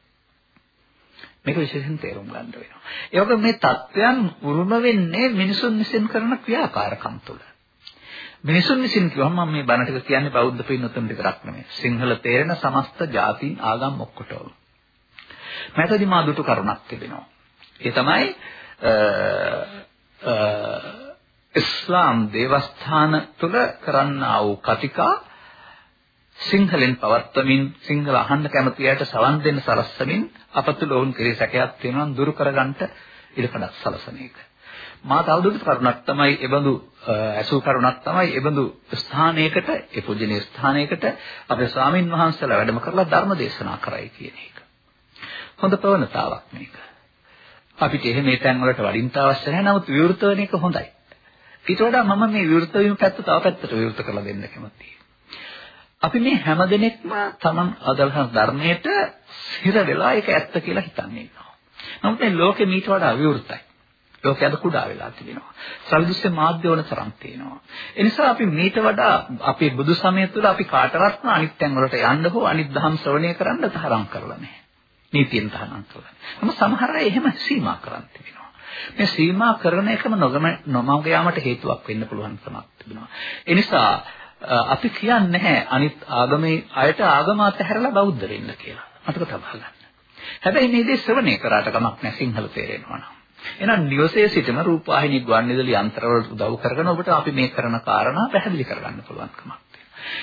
මේක විශේෂයෙන් තේරුම් ගන්න වෙනවා. ඒ වගේ මේ தත්වයන් උරුම වෙන්නේ මිනිසුන් විසින් කරන ක්‍රියාකාරකම් තුළ. මිනිසුන් විසින් කිව්වම මම මේ බණ ටික කියන්නේ බෞද්ධ පින්නතුන් විතරක් නෙමෙයි. සිංහල තේරෙන සමස්ත ජාතීන් ආගම් ඔක්කොටම. මෑතදී මා දුටු කරුණක් තිබෙනවා. ඒ තමයි ඉස්ලාම් දේවස්ථාන තුල කරන්නා වූ කතිකා සිංහලෙන් පවත්වමින් සිංහල අහන්න කැමති අයට සවන් දෙන්න සලස්සමින් අපතුල වුන් කෙරේ සැකයක් තියෙනවා දුරු කරගන්නට ඉඩකඩක් සලසන එක. මා තවදුරටත් කරුණක් තමයි එබඳු ඇසූ කරුණක් තමයි එබඳු ස්ථානයකට ඒ පුජනීය ස්ථානයකට අපේ ස්වාමින් වහන්සේලා වැඩම කරලා ධර්ම දේශනා කරයි කියන එක. හොඳ ප්‍රවණතාවක් මේක. අපිට එහෙම මේ තැන් වලට වඩින්න අවශ්‍ය නැහැ. නමුත් විවෘත වෙන එක හොඳයි. ඊට වඩා මම මේ විවෘත වීම පැත්ත තව පැත්තට විවෘත කරලා දෙන්න කැමතියි. අපි මේ හැමදෙනෙක්ම Taman අදල්හන ධර්මයට සිර වෙලා ඒක ඇත්ත කියලා හිතන්නේ ඉන්නවා. නමුත් මේ ලෝකෙ මීට වඩා විවෘතයි. ලෝකය අද කුඩා වෙලා තිබෙනවා. සල්දුස්සේ මාධ්‍ය වන තරම් තියෙනවා. ඒ නිසා අපි මීට වඩා අපේ බුදු සමය තුළ අපි කාටවත්ම අනිත් තැන් වලට යන්න හෝ අනිත් දහම් ශ්‍රවණය කරන්න තරම් කරලා නැහැ. නීතියෙන් තහනම් කරලා. නමුත් සමහර අය එහෙම සීමා කරන් තිබෙනවා. මේ සීමා කරන එකම නොගම නොමග යාමට හේතුවක් වෙන්න පුළුවන් කමක් තිබෙනවා. ඒ නිසා අපි කියන්නේ නැහැ අනිත් ආගමේ අයට ආගම අතහැරලා බෞද්ධ වෙන්න කියලා. මතක තබා ගන්න. හැබැයි මේ දේ ශ්‍රවණය කරාට කමක් නැහැ සිංහල තේරෙනවා නම්. එහෙනම් නිවසේ සිටම රූපවාහිනී ගුවන්විදුලි යන්ත්‍රවලට උදව් කරගෙන ඔබට අපි මේ කරන කාරණා පැහැදිලි කරගන්න පුළුවන්කමක්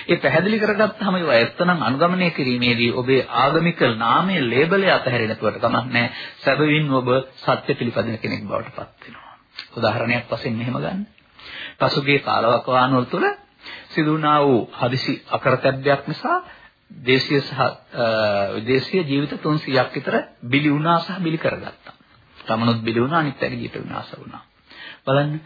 ඒ පැහැදිලි කරගත්තාම ඒවා ඇත්තනම් අනුගමනය කිරීමේදී ඔබේ ආගමික නාමයේ ලේබලය අතහැරෙනකොට කමක් නැහැ. සැබවින් ඔබ සත්‍ය පිළිපදින කෙනෙක් බවට පත් වෙනවා. උදාහරණයක් වශයෙන් මෙහෙම ගන්න. පසුගිය කාලවකවානුවල තුළ සිදු වුණා වූ හදිසි අකරතැබ්බයක් නිසා දේශීය සහ විදේශීය ජීවිත 300ක් විතර බිලි වුණා සහ බිලි කරගත්තා. තමනුත් බිලි වුණා අනිත් පැත්තේ ජීවිත විනාශ වුණා. බලන්න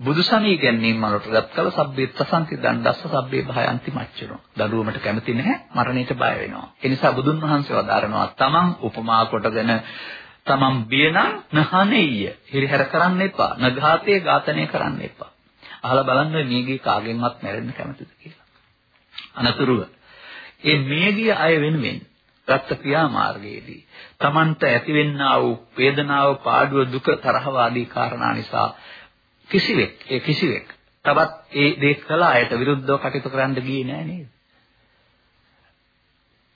බුදු සමී ගැනීම වලටගත් කල සබ්බේ තසන්ති දණ්ඩස්ස සබ්බේ භයන්ති මච්චරෝ. දඬුවමට කැමති නැහැ මරණයට බය වෙනවා. ඒ නිසා බුදුන් වහන්සේ වදාරනවා තමන් උපමා කොටගෙන තමන් බියනම් නහනෙయ్య. හිරිහැර කරන්න එපා. නඝාතේ ඝාතනය කරන්න එපා. අහලා බලන්න මේගේ කාගෙන්වත් මැරෙන්න කැමතිද කියලා. අනතුරුව ඒ මේගිය අය වෙනුවෙන් රක්ත ක්‍රියා මාර්ගයේදී තමන්ට ඇතිවෙන්නා වූ වේදනාව පාඩුව දුක තරහව ආදී කාරණා නිසා කිසිවෙක් ඒ කිසිවෙක් තවත් ඒ දේ කළ අයට විරුද්ධව කටයුතු කරන්න ගියේ නෑ නේද?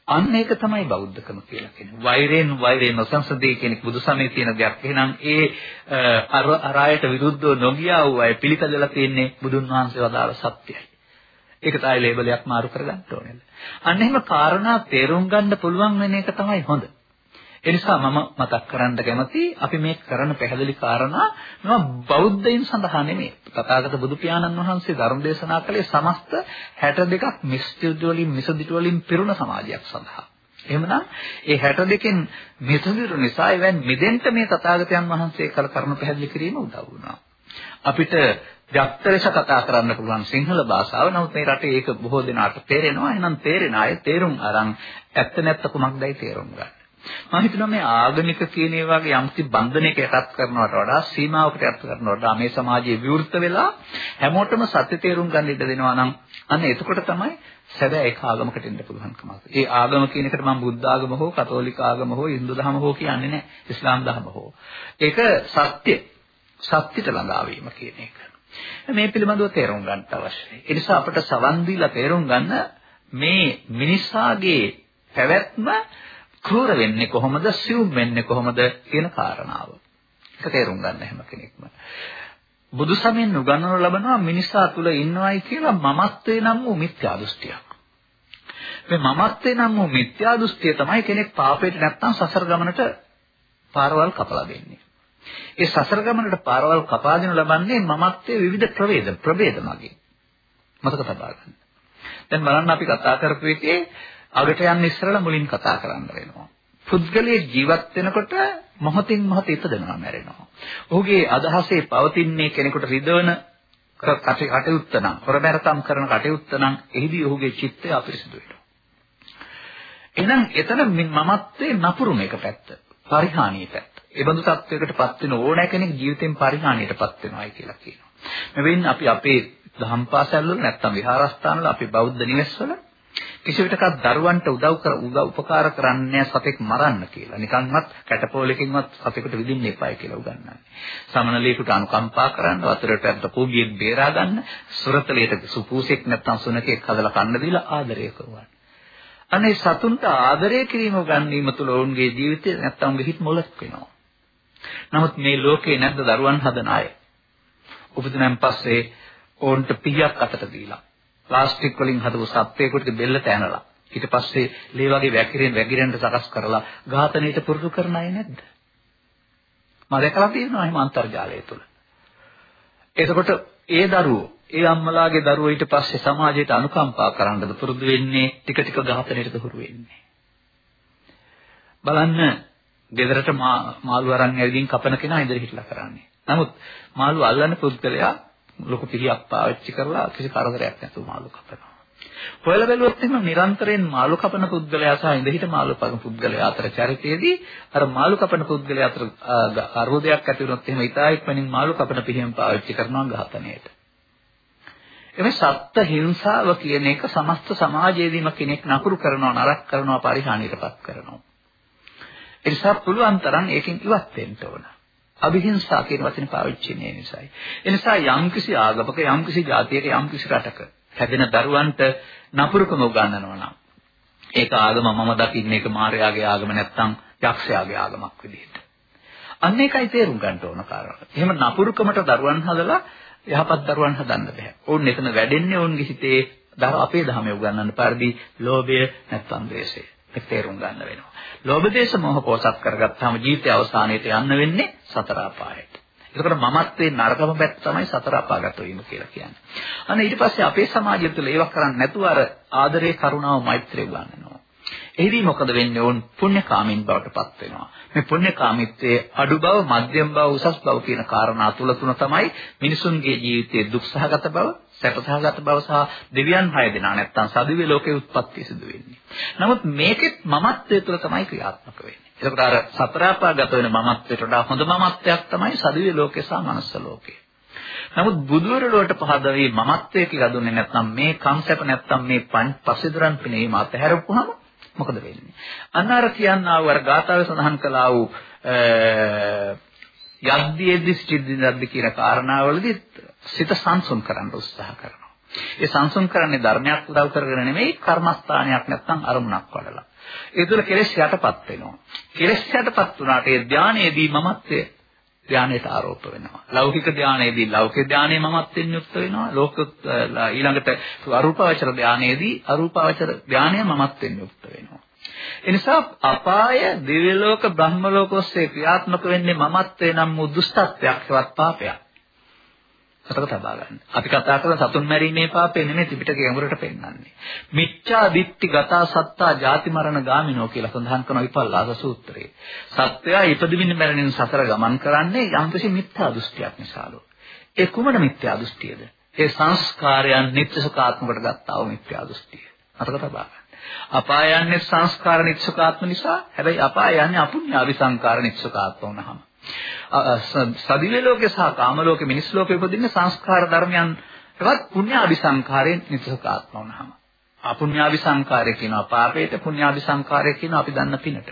අන්න ඒක තමයි බෞද්ධකම කියලා කියන්නේ. වෛරයෙන් වෛරයෙන් නොසංසදේ කියන බුදුසමයේ තියෙන දෙයක්. එහෙනම් ඒ අර අරයට විරුද්ධව නොගියා වූ අය පිළිකදලා තියෙන්නේ බුදුන් වහන්සේ වදාළ සත්‍යයි. ඒක තමයි ලේබලයක් මාරු කරගන්න ඕනේ. අන්න එහෙම කාරණා තේරුම් ගන්න පුළුවන් වෙන එක තමයි හොඳ. ඒ නිසා මම මතක් කරන්න කැමති අපි මේ කරන පැහැදිලි කාරණා මේවා බෞද්ධයින් සඳහා නෙමෙයි. තථාගත බුදු පියාණන් වහන්සේ ධර්ම දේශනා කළේ සමස්ත 62ක් මිස්තිදු වලින් මිසදිටු වලින් පිරුණ සමාජයක් සඳහා. එහෙමනම් ඒ 62කින් මිසදිටු නිසා එවන් මිදෙන්න මේ තථාගතයන් වහන්සේ කළ කරුණු පැහැදිලි කිරීම උදව් වුණා. අපිට ජක්තරස කතා කරන්න පුළුවන් සිංහල භාෂාව. නමුත් මේ රටේ ඒක බොහෝ දෙනාට තේරෙනවා. එහෙනම් තේරෙන අය තේරුම් අරන් ඇත්ත නැත්ත කුමක්දයි තේරුම් ගන්න. මම හිතනවා මේ ආගමික කියන ඒ වගේ යම්කිසි බන්ධනයක යටත් කරනවට වඩා සීමාවකට යටත් කරනවට වඩා මේ සමාජයේ විවෘත වෙලා හැමෝටම සත්‍ය තේරුම් ගන්න ඉඩ දෙනවා නම් අන්න එතකොට තමයි සැබෑ ඒක ආගමකට එන්න පුළුවන්කම. ඒ ආගම කියන එකට මම බුද්ධ ආගම හෝ කතෝලික ආගම හෝ හින්දු දහම හෝ කියන්නේ නැහැ. ඉස්ලාම් දහම හෝ. ඒක සත්‍ය. සත්‍යට ළඟා වීම කියන එක. මේ පිළිබඳව තේරුම් ගන්න අවශ්‍යයි. ඒ නිසා අපට සවන් දීලා තේරුම් ගන්න මේ මිනිසාගේ පැවැත්ම ක්‍රූර වෙන්නේ කොහොමද, සිවුම් වෙන්නේ කොහොමද කියන කාරණාව. ඒක තේරුම් ගන්න හැම කෙනෙක්ම. බුදු සමයෙන් උගන්වනු ලබනවා මිනිසා තුල ඉන්නවයි කියලා මමත්වේ නම් වූ මිත්‍යා දෘෂ්ටියක්. මේ මමත්වේ නම් වූ මිත්‍යා දෘෂ්ටිය තමයි කෙනෙක් පාපයට නැත්තම් සසර ගමනට පාරවල් කපලා දෙන්නේ. ඒ සසර ගමනට පාරවල් කපා දෙනු ලබන්නේ මමත්වයේ විවිධ ප්‍රවේද ප්‍රභේද මගින්. මතක තබා ගන්න. දැන් බලන්න අපි කතා කරපු එකේ අගට යන්න ඉස්සරලා මුලින් කතා කරන්න වෙනවා. පුද්ගලයේ ජීවත් වෙනකොට මොහොතින් මොහොත ඉපදෙනවා මැරෙනවා. ඔහුගේ අදහසේ පවතින්නේ කෙනෙකුට රිදවන කටයුත්ත නම්, හොරබැරකම් කරන කටයුත්ත නම් එහිදී ඔහුගේ චිත්තය අපිරිසිදු වෙනවා. එහෙනම් එතන මමත්වයේ නපුරුම එක පැත්ත, පරිහානිය පැත්ත. ඒ බඳු තත්වයකටපත් වෙන ඕනෑ කෙනෙක් ජීවිතෙන් පරිහානියටපත් වෙනවායි කියලා කියනවා. මෙවෙන් අපි අපේ දහම් පාසල් වල නැත්තම් විහාරස්ථාන වල අපි බෞද්ධ නිවෙස්වල කිසි විටකත් දරුවන්ට උදව් කර උදව් උපකාර කරන්නේ සතෙක් මරන්න කියලා. නිකන්වත් කැටපෝලකින්වත් සතෙකුට විදින්න එපායි කියලා උගන්වන්නේ. සමනලයකට අනුකම්පා කරන්න, වතුරට ඇද්ද කෝගියෙක් බේරා ගන්න, සුරතලයට සුපූසෙක් නැත්තම් සුනකෙක් හදලා කන්න දීලා ආදරය කරවන්න. අනේ සතුන්ට ආදරය කිරීම ගන්නීම තුළ ඔවුන්ගේ ජීවිතය නැත්තම් ඔවුන්ගේ හිත මොලක් වෙනවා. නමුත් මේ ලෝකේ නැද්ද දරුවන් හදන අය. උපදිනන් පස්සේ ඕන්ට පිහියක් අතට දීලා ප්ලාස්ටික් වලින් හදපු සත්වයකට බෙල්ලට ඇනලා ඊට පස්සේ ලේ වගේ වැකිරෙන වැగిරෙන්න සකස් කරලා ඝාතනයට පුරුදු කරන අය නැද්ද? මම දැකලා තියෙනවා එහෙම අන්තර්ජාලය තුල. එතකොට ඒ දරුවෝ ඒ අම්මලාගේ දරුවෝ ඊට පස්සේ සමාජයට අනුකම්පා කරන්නද පුරුදු වෙන්නේ ටික ටික ඝාතනයට හුරු වෙන්නේ. බලන්න ගෙදරට මාළු අරන් ඇවිදින් කපන කෙනා ඉඳලා හිටලා කරන්නේ. නමුත් මාළු අල්ලන පුද්ගලයා ලොකු පිළියක් පාවිච්චි කරලා කිසි කරදරයක් නැතුව මාළු කපනවා. හොයලා බැලුවොත් එහෙනම් නිරන්තරයෙන් මාළු කපන පුද්ගලයා සහ ඉඳහිට මාළු කපන පුද්ගලයා අතර චරිතයේදී අර මාළු කපන පුද්ගලයා අතර අරෝධයක් ඇති වුණොත් එහෙම ඊටා ඉක්මනින් මාළු කපන පිළියම් පාවිච්චි කරනවා ඝාතනයට. එමේ සත්ත්ව හිංසාව කියන එක සමස්ත සමාජයේදීම කෙනෙක් නපුරු කරනවා නරක කරනවා පරිහානියටපත් කරනවා. ඒ නිසා පුළුවන් තරම් ඒකෙන් ඉවත් වෙන්න ඕන. අවිහිංසා කියන වචනේ පාවිච්චි වෙන්නේ නිසායි. ඒ නිසා යම්කිසි ආගමක යම්කිසි ජාතියක යම්කිසි රටක හැදෙන දරුවන්ට නපුරුකම උගන්වනවා නම් ඒක ආගම මම දකින්නේ ඒක මායාවේ ආගම නැත්තම් යක්ෂයාගේ ආගමක් විදිහට. අන්න ඒකයි තේරුම් ගන්න ඕන කාරණා. එහෙම නපුරුකමට දරුවන් හදලා යහපත් දරුවන් හදන්න බෑ. ඕන් එතන වැඩෙන්නේ ඕන්ගේ හිතේ අපේ ධර්මයේ උගන්වන්න පරිදි ලෝභය නැත්තම් ද්වේෂය. ඒක තේරුම් ගන්න වෙනවා. ලෝභ දේශ මොහ පෝසත් කරගත්තාම ජීවිතය අවසානයේට යන්න වෙන්නේ සතර අපායට. එතකොට මමත්වේ නරකම පැත්ත තමයි සතර අපාගත වීම කියලා කියන්නේ. අන්න ඊට පස්සේ අපේ සමාජය තුළ ඒවක් කරන්නේ නැතුව අර ආදරේ කරුණාව මෛත්‍රිය ගන්නවා. එහිදී මොකද වෙන්නේ? ඕන් පුණ්‍යකාමීන් බවට පත් වෙනවා. මේ පුණ්‍යකාමීත්වයේ අඩු බව, මධ්‍යම බව, උසස් බව කියන කාරණා තුල තුන තමයි මිනිසුන්ගේ ජීවිතයේ දුක්සහගත බව, සැපසහගත බව සහ දෙවියන් හය දෙනා නැත්තම් සදිව්‍ය ලෝකයේ උත්පත්ති සිදු වෙන්නේ. නමුත් මේකෙත් මමත්වයේ තුල තමයි ක්‍රියාත්මක වෙන්නේ. එතකොට අර සතරාපාගත වෙන මමත්වයට වඩා හොඳ මමත්වයක් තමයි සදිව්‍ය ලෝකේ සහ මනස ලෝකේ. නමුත් බුදුවරලෝට පහදවි මමත්වයේ කියලා දුන්නේ නැත්නම් මේ කන්සෙප් නැත්නම් මේ පස්සිදුරන් පිනීම අතහැරපුවාම මොකද වෙන්නේ? අන්න අර කියන්නා වූ අර ගාථාවේ සඳහන් කළා වූ යද්දීෙද්දි සිටිද්දි කියන කාරණාවලදී සිත සංසුන් කරන්න උත්සාහ කරනවා. ඒ සංසුන් කරන්නේ ධර්මයක් උදව් කරගෙන නෙමෙයි කර්මස්ථානයක් නැත්නම් අරමුණක් වඩලා. ඒ තුළ කෙලෙස් යටපත් වෙනවා. කෙලෙස් යටපත් වුණාට ඒ ධානයේදී මමත්වය ධානයට ආරෝප වෙනවා. ලෞකික ධානයේදී ලෞකික ධානයේ මමත්වෙන් යුක්ත වෙනවා. ලෝක ඊළඟට අරූපාවචර ධානයේදී අරූපාවචර ධානය මමත්වෙන් යුක්ත වෙනවා. එනිසා අපාය දිව්‍ය ලෝක බ්‍රහ්ම ලෝක ඔස්සේ ක්‍රියාත්මක වෙන්නේ මමත්වේ නම් වූ දුෂ්ටත්වයක් හෙවත් පාපයක්. සතර තබා ගන්න. අපි කතා කරන සතුන් මැරීමේ පාපේ නෙමෙයි ත්‍රිපිටකයේ අඟුරට පෙන්වන්නේ. මිච්ඡා දිට්ඨි ගතා සත්තා ජාති මරණ ගාමිනෝ කියලා සඳහන් කරන විපල්ලාස සූත්‍රයේ. සත්‍යය ඉපදෙමින් මැරෙනින් සසර ගමන් කරන්නේ යම්කිසි මිත්‍යා දෘෂ්ටියක් නිසාලු. ඒ කුමන මිත්‍යා දෘෂ්ටියද? ඒ සංස්කාරයන් නිත්‍යසකාත්මකට ගත්තා වූ මිත්‍යා දෘෂ්ටිය. අතක තබා ගන්න. අපාය යන්නේ සංස්කාර නිත්‍යසකාත්ම නිසා. හැබැයි අපාය යන්නේ අපුඤ්ඤාවි සංකාර නිත්‍යසකාත්ම වුණාම. සදිව්‍ය ලෝකේ සහ කාම ලෝකේ මිනිස් ලෝකේ උපදින්න සංස්කාර ධර්මයන් ඒවත් පුණ්‍යාභි සංඛාරයෙන් නිසකාත්ම වුණාම අපුණ්‍යාභි සංඛාරය කියනවා පාපේට පුණ්‍යාභි සංඛාරය කියනවා අපි දන්න පිනට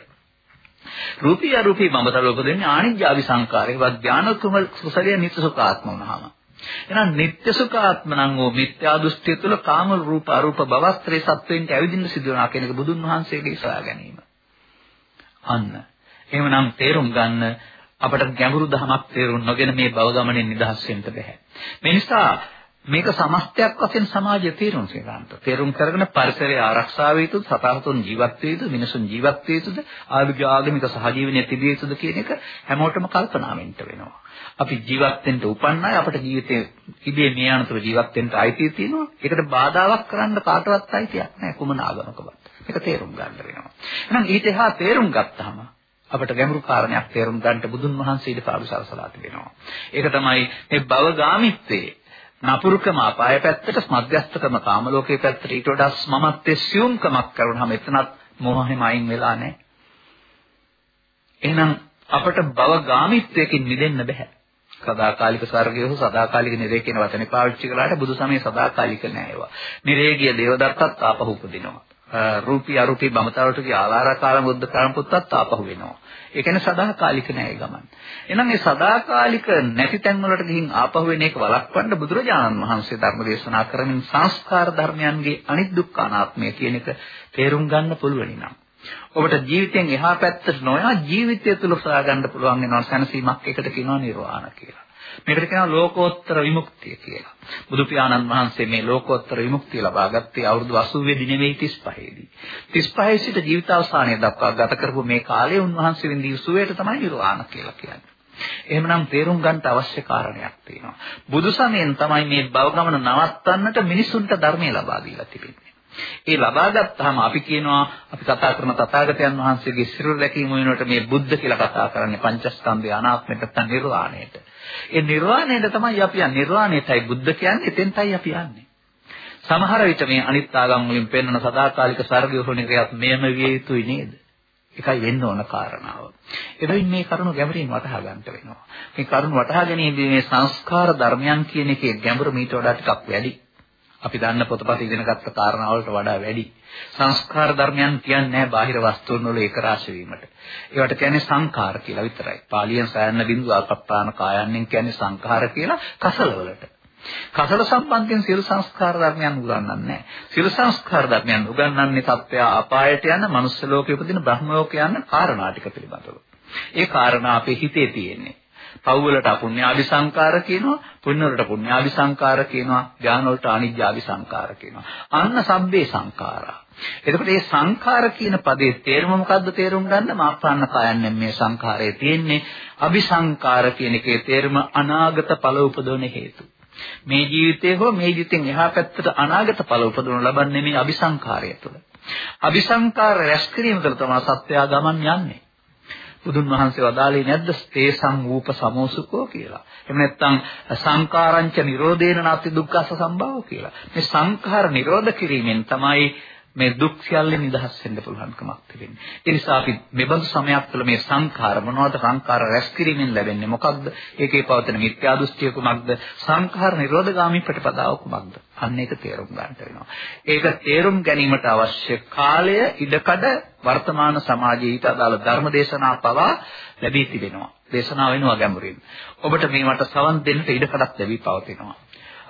රූපී අරූපී මමතල උපදින්නේ ආනිජ්ජාභි සංඛාරය ඒවත් ඥාන කුසලයේ නිසකාත්ම වුණාම එහෙනම් නিত্য සුඛාත්ම නම් වූ මිත්‍යා දෘෂ්ටිය තුළ කාම රූප අරූප භවස්ත්‍රේ සත්වෙන්ට ඇවිදින්න සිදුවනවා කියන එක බුදුන් වහන්සේගේ සොයා ගැනීම. අන්න. එහෙමනම් තේරුම් ගන්න අපට ගැඹුරු ධමයක් තේරුම් නොගෙන මේ භව ගමනේ නිදහස් වෙන්න බෑ. මේ නිසා මේක සමස්තයක් වශයෙන් සමාජය තේරුම් ගන්නට. තේරුම් කරගෙන පරිසරය ආරක්ෂා වේ යුතුද, සතාතුන් ජීවත් වේ යුතුද, මිනිසුන් ජීවත් වේ යුතුද, ආගමික සහජීවනයේ තිබිය යුතුද කියන එක හැමෝටම කල්පනා වෙන්න වෙනවා. අපි ජීවත් වෙන්න උපන් අය අපට ජීවිතේ ඉබේ මේ අනතුරු ජීවත් වෙන්න අයිතිය තියෙනවා. ඒකට බාධාවක් කරන්න කාටවත් අයිතියක් නැහැ කුමන ආගමකවත්. මේක තේරුම් ගන්න වෙනවා. එහෙනම් ඊට එහා තේරුම් ගත්තාම අපට ගැඹුරු කාරණයක් තේරුම් ගන්නට බුදුන් වහන්සේ ඊට පාඩු සලසලා තිබෙනවා. ඒක තමයි මේ භවගාමිත්වයේ නපුරුකම අපාය පැත්තට මධ්‍යස්ථකම කාම ලෝකයේ පැත්තට ඊට වඩා මමත්වයේ සියුම්කමක් කරුණාම එතනත් මොහෙම අයින් වෙලා නැහැ. එහෙනම් අපට භවගාමිත්වයකින් මිදෙන්න බෑ. සදාකාලික ස්වර්ගය හෝ සදාකාලික නිරය කියන වචනේ පාවිච්චි කළාට බුදු සමයේ සදාකාලික නෑ ඒවා. නිරේගිය දේවදත්තත් ආපහු උපදිනවා. රූපී අරූපී බමතාවටගේ ආලාරකාල බුද්ධ කාලම් පුත්තත් ආපහු වෙනවා. ඒ කියන්නේ සදාකාලික නෑ ගමන්. එහෙනම් මේ සදාකාලික නැති තැන් වලට ගිහින් ආපහු වෙන එක වළක්වන්න බුදුරජාණන් වහන්සේ ධර්ම දේශනා කරමින් සංස්කාර ධර්මයන්ගේ අනිත් දුක්ඛ අනාත්මය කියන එක තේරුම් ගන්න පුළුවන් නම් ඔබට ජීවිතෙන් එහා පැත්තට නොයා ජීවිතය තුළ සොයාගන්න පුළුවන් වෙනවා සැනසීමක් එකට කියනවා නිර්වාණ කියලා. මේකට කියනවා ලෝකෝත්තර විමුක්තිය කියලා. බුදු පියාණන් වහන්සේ මේ ලෝකෝත්තර විමුක්තිය ලබා ගත්තේ අවුරුදු 80 දී නෙමෙයි 35 දී. 35 සිට ජීවිතාවසානය දක්වා ගත කරපු මේ කාලය උන්වහන්සේ වින්දී සුවයට තමයි නිර්වාණ කියලා කියන්නේ. එහෙමනම් තේරුම් ගන්න අවශ්‍ය කාරණයක් තියෙනවා. බුදු සමයෙන් තමයි මේ භව ගමන නවත්තන්නට මිනිසුන්ට ධර්මය ලබා දීලා තිබෙන්නේ. ඒ ලබා ගත්තාම අපි කියනවා අපි කතා කරන තථාගතයන් වහන්සේගේ සිරුර දැකීම වෙනුවට මේ බුද්ධ කියලා කතා කරන්නේ පංචස්කන්ධය අනාත්මයට නැත්නම් නිර්වාණයට. ඒ නිර්වාණයට තමයි අපි යන්නේ. නිර්වාණයටයි බුද්ධ කියන්නේ එතෙන්ටයි අපි යන්නේ. සමහර විට මේ අනිත් ආගම් වලින් පෙන්වන සදාකාලික ස්වර්ගය හොනිකයක් මෙයම විය යුතුයි නේද? එකයි වෙන්න ඕන කාරණාව. එබැවින් මේ කරුණ ගැඹුරින් වටහා ගන්නට වෙනවා. මේ කරුණ වටහා ගැනීමදී මේ සංස්කාර ධර්මයන් කියන එකේ ගැඹුර මීට වඩා ටිකක් වැඩි. අපි දන්න පොතපත ඉගෙන ගත්ත කාරණා වලට වඩා වැඩි. සංස්කාර ධර්මයන් කියන්නේ නැහැ බාහිර වස්තුන් වල ඒකරාශ වීමට. ඒවට කියන්නේ සංඛාර කියලා විතරයි. පාලියෙන් සයන්න බිඳු අපත්තාන කායන්නෙන් කියන්නේ සංඛාර කියලා කසල වලට. කසල සම්බන්ධයෙන් සියලු සංස්කාර ධර්මයන් උගන්වන්නේ නැහැ. සියලු සංස්කාර ධර්මයන් උගන්වන්නේ සත්‍ය අපායට යන, මනුස්ස ලෝකෙ උපදින, බ්‍රහ්ම ලෝකෙ යන කාරණා ටික පිළිබඳව. ඒ කාරණා අපේ හිතේ තියෙන්නේ. පව් වලට අපුඤ්ඤාවි සංකාර කියනවා, පුණ්‍ය වලට පුඤ්ඤාවි සංකාර කියනවා, ඥාන වලට අනිජ්ජාවි සංකාර කියනවා. අන්න සබ්බේ සංකාරා. එතකොට මේ සංඛාර කියන පදේ තේරුම මොකද්ද තේරුම් ගන්න මාප්‍රාණ කායන්නේ මේ සංඛාරයේ තියෙන්නේ අபிසංකාර කියන එකේ තේරුම අනාගත ඵල උපදවන හේතු. මේ ජීවිතයේ හෝ මේ ජීවිතෙන් එහා පැත්තට අනාගත ඵල උපදවන ලබන්නේ මේ අபிසංකාරය තුළ. අபிසංකාර රැස් කිරීම තුළ තමයි සත්‍යය ගමන් යන්නේ. බුදුන් වහන්සේ වදාළේ නැද්ද තේසං රූප සමෝසුකෝ කියලා. එහෙම නැත්නම් සංකාරංච නිරෝධේන නාති දුක්ඛස සම්භව කියලා. මේ සංඛාර නිරෝධ කිරීමෙන් තමයි මේ දුක් සියල්ලෙන් නිදහස් වෙන්න පුළුවන්කමක් තිබෙන්නේ. ඒ නිසා අපි මෙබඳු සමයක් තුළ මේ සංඛාර මොනවද සංඛාර රැස් කිරීමෙන් ලැබෙන්නේ මොකක්ද? ඒකේ පවතින මිත්‍යා දෘෂ්ටිය කුමක්ද? සංඛාර නිරෝධගාමී ප්‍රතිපදාව කුමක්ද? අන්න ඒක තේරුම් ගන්නට වෙනවා. ඒක තේරුම් ගැනීමට අවශ්‍ය කාලය ඉඩකඩ වර්තමාන සමාජයේ ඊට අදාළ ධර්ම දේශනා පවා ලැබී තිබෙනවා. දේශනා වෙනවා ගැඹුරින්. ඔබට මේවට සවන් දෙන්න ඉඩකඩක් ලැබී පවතිනවා.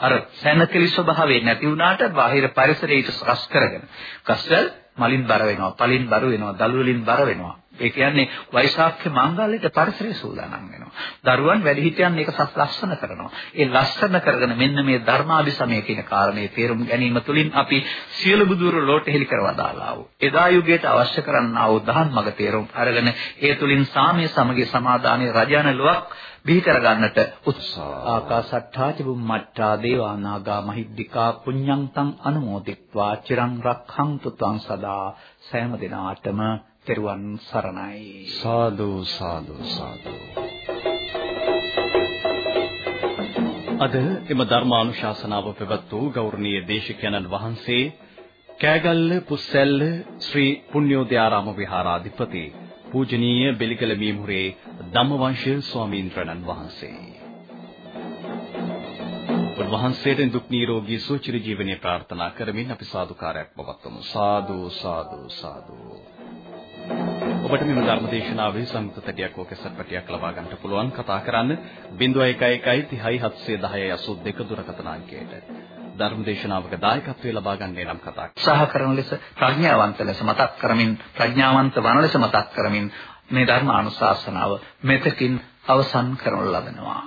අර සැනකෙලි ස්වභාවය නැති වුණාට බාහිර පරිසරය ඊට රස කරගෙන කස්වල මලින් බර වෙනවා, පලින් බර වෙනවා, දළු වලින් බර වෙනවා. ඒ කියන්නේ වෛශාඛ්‍ය මංගල්‍යයට පරිසරය සූදානම් වෙනවා. දරුවන් වැඩිහිටියන් ඒක සස් ලස්සන කරනවා. ඒ ලස්සන කරගෙන මෙන්න මේ ධර්මාභිසමය කියන කාරණේ තේරුම් ගැනීම තුළින් අපි සියලු බුදුරු ලෝට හෙලි කරවදාලා වූ එදා යුගයට අවශ්‍ය කරන්නා වූ දහම් මඟ තේරුම් අරගෙන ඒ තුළින් සාමයේ සමගි සමාදානයේ රජාන ලොවක් බිහි කරගන්නට උත්සාහ ආකාසට්ඨා චුම්මට්ඨා දේවා නාග මහිද්దికා පුඤ්ඤන්තං අනුමෝදිත්වා චිරං රක්ඛන්තු ත්වං සදා සෑම දිනාටම තෙරුවන් සරණයි සාදු සාදු සාදු අද එම ධර්මානුශාසනාව පැවැත් වූ ගෞරවනීය දේශකයන්න් වහන්සේ කෑගල්ල පුස්සැල්ල ශ්‍රී පුණ්‍යෝදයාරාම විහාරාධිපති පූජනීය බෙලිකල මීමුරේ ධම්මවංශ ස්වාමීන් වහන්සේ. උන්වහන්සේට දුක් නිරෝගී සුවචිර ජීවනයේ ප්‍රාර්ථනා කරමින් අපි සාදුකාරයක් පවත්වමු. සාදු සාදු සාදු. Thank you. ඔබට මෙම ධර්මදේශනාවේ සංයුක්ත තැටියක් හෝ කැසට් පැටියක් ලබා ගන්නට පුළුවන් කතා කරන්න 0111 30 710 82 දුරකථන අංකයට. ධර්මදේශනාවක දායකත්වයේ ලබා ගන්නේ නම් කතා උත්සාහ කරන ලෙස ප්‍රඥාවන්ත ලෙස මතක් කරමින් ප්‍රඥාවන්ත වන ලෙස මතක් කරමින් මේ ධර්ම අනුශාසනාව මෙතකින් අවසන් කරනු ලබනවා